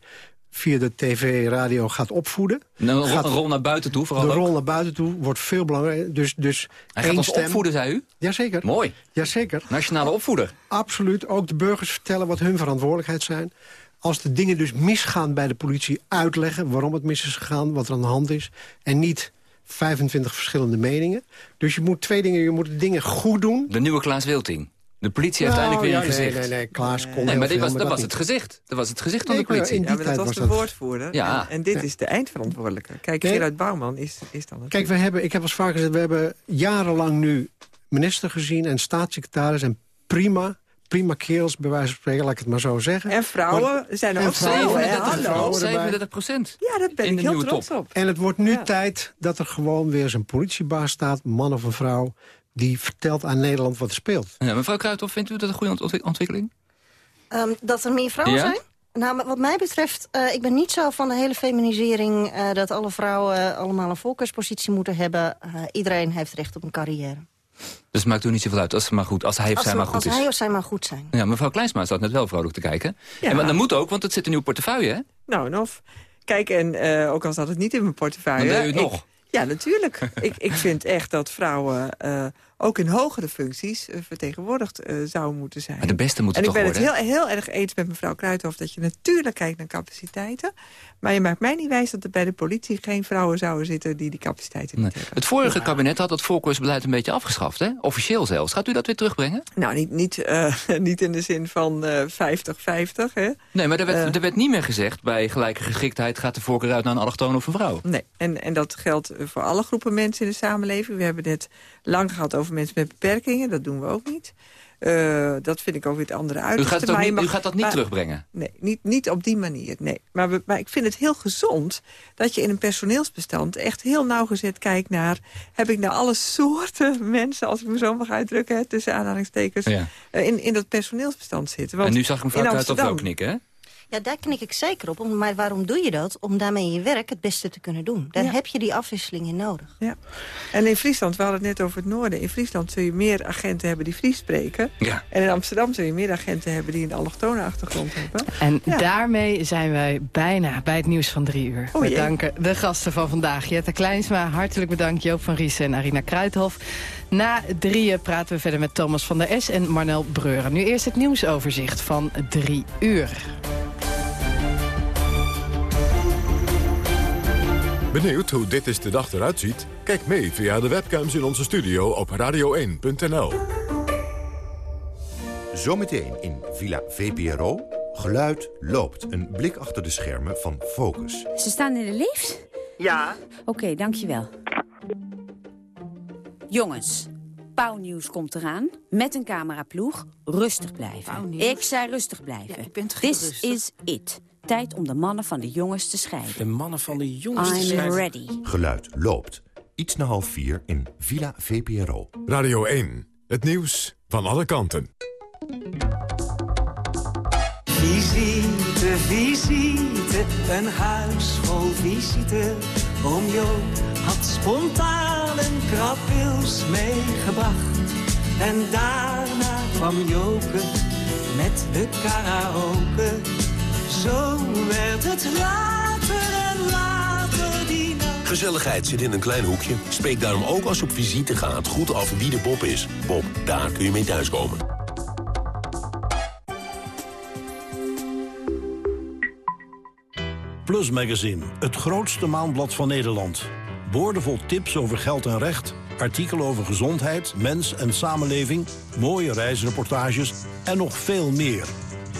via de tv, radio gaat opvoeden. Nou, een, rol, Gaat- een rol naar buiten toe vooral de ook. rol naar buiten toe wordt veel belangrijker. Dus, dus Hij gaat één ons stem. opvoeden, zei u? Jazeker. Mooi. Jazeker. Nationale opvoeder. Absoluut. Ook de burgers vertellen wat hun verantwoordelijkheid zijn. Als de dingen dus misgaan bij de politie, uitleggen waarom het mis is gegaan, wat er aan de hand is. En niet 25 verschillende meningen. Dus je moet twee dingen, je moet de dingen goed doen. De nieuwe Klaas Wilting. De politie heeft Nou, eindelijk weer ja, een gezicht. Nee, nee, nee, Klaas kon Nee, maar dit was, dat was het gezicht. Dat was het gezicht Nee, van de politie. in die Ja, maar dat was was de dat- woordvoerder. Ja. En, en dit Ja. is de eindverantwoordelijke. Kijk, Nee. Gerard Bouwman is, is dan het. Kijk, we hebben, ik heb als vaak gezegd, we hebben jarenlang nu minister gezien en staatssecretaris en prima, prima kerels bij wijze van spreken, laat ik het maar zo zeggen. En vrouwen Maar- zijn er ook vrouwen, vrouwen, hè? 37, Hallo. vrouwen erbij. 37 procent. Ja, dat ben In ik heel trots top. op. En het wordt nu Ja. tijd dat er gewoon weer eens een politiebaas staat, man of een vrouw, die vertelt aan Nederland wat er speelt. Ja, mevrouw Kruithof, vindt u dat een goede ont- ontwikkeling? Ehm, dat er meer vrouwen Ja? zijn? Nou, wat mij betreft, eh, ik ben niet zo van de hele feminisering... eh, dat alle vrouwen allemaal een voorkeurspositie moeten hebben. Eh, iedereen heeft recht op een carrière. Dus het maakt u niet zoveel uit als, ze maar goed, als hij of als zij ze- maar goed als is. hij of zij maar goed zijn. Ja, mevrouw Kleinsma staat net wel vrolijk te kijken. Ja. En maar dat moet ook, want het zit in uw portefeuille, hè? Nou, en of. Kijk, en eh, ook al zat het niet in mijn portefeuille... Dan deed u het ik- nog. Ja, natuurlijk. ik, ik vind echt dat vrouwen eh, ook in hogere functies eh, vertegenwoordigd eh, zouden moeten zijn. Maar de beste moeten en ik toch ben worden, het heel, heel erg eens met mevrouw Kruithof... dat je natuurlijk kijkt naar capaciteiten. Maar je maakt mij niet wijs dat er bij de politie geen vrouwen zouden zitten... die die capaciteiten niet hebben. Het vorige kabinet had het voorkeursbeleid een beetje afgeschaft, hè? Officieel zelfs. Gaat u dat weer terugbrengen? Nou, niet, niet, eh, niet in de zin van eh 50-50, hè? Nee, maar er werd, er werd niet meer gezegd... bij gelijke geschiktheid gaat de voorkeur uit naar een allochtoon of een vrouw. Nee, en, en dat geldt voor alle groepen mensen in de samenleving. We hebben het lang gehad over mensen met beperkingen. Dat doen we ook niet. Eh, dat vind ik ook weer het andere U uiterste. gaat, je niet, u gaat dat niet maar- terugbrengen? Nee, niet, niet op die manier, nee. Maar, we- maar ik vind het heel gezond dat je in een personeelsbestand... echt heel nauwgezet kijkt naar... heb ik nou alle soorten mensen, als ik me zo mag uitdrukken... hè, tussen aanhalingstekens, Ja. eh, in, in dat personeelsbestand zitten. Want en nu zag ik mevrouw Amsterdam- ook knikken, hè? Ja, daar knik ik zeker op. Maar waarom doe je dat? Om daarmee je werk het beste te kunnen doen. Daar Ja. heb je die afwisseling in nodig. Ja. En in Friesland, we hadden het net over het noorden. In Friesland zul je meer agenten hebben die Fries spreken. Ja. En in Amsterdam zul je meer agenten hebben die een allochtone achtergrond hebben. En Ja. daarmee zijn wij bijna bij het nieuws van drie uur. O we danken de gasten van vandaag. Jette Kleinsma, hartelijk bedankt. Joop van Riesen en Arina Kruithof. Na drieën praten we verder met Thomas van der S en Marnel Breuren. Nu eerst het nieuwsoverzicht van drie uur. Benieuwd hoe dit is de dag eruit ziet? Kijk mee via de webcams in onze studio op radio1.nl. Zometeen in Villa VPRO. Geluid loopt. Een blik achter de schermen van Focus. Ze staan in de lift? Ja. Oké, dankjewel. Jongens, Pauwnieuws komt eraan. Met een cameraploeg. Rustig blijven. Pauwnieuws? Ik zei rustig blijven. ik ben toch This rustig? is it. Tijd om de mannen van de jongens te scheiden. De mannen van de jongens te I'm scheiden. ready. Geluid loopt. Iets na half vier in Villa VPRO. Radio 1, het nieuws van alle kanten. Visite, visite, een huis vol visite. Oom Joop had spontaan een krabwils meegebracht. En daarna kwam Joke met de karaoke. Zo werd het later en later die nacht. Gezelligheid zit in een klein hoekje. Spreek daarom ook als je op visite gaat goed af wie de Bob is. Bob, daar kun je mee thuiskomen. Plus Magazine, het grootste maandblad van Nederland. Boordevol tips over geld en recht, artikelen over gezondheid, mens en samenleving... mooie reisreportages en nog veel meer.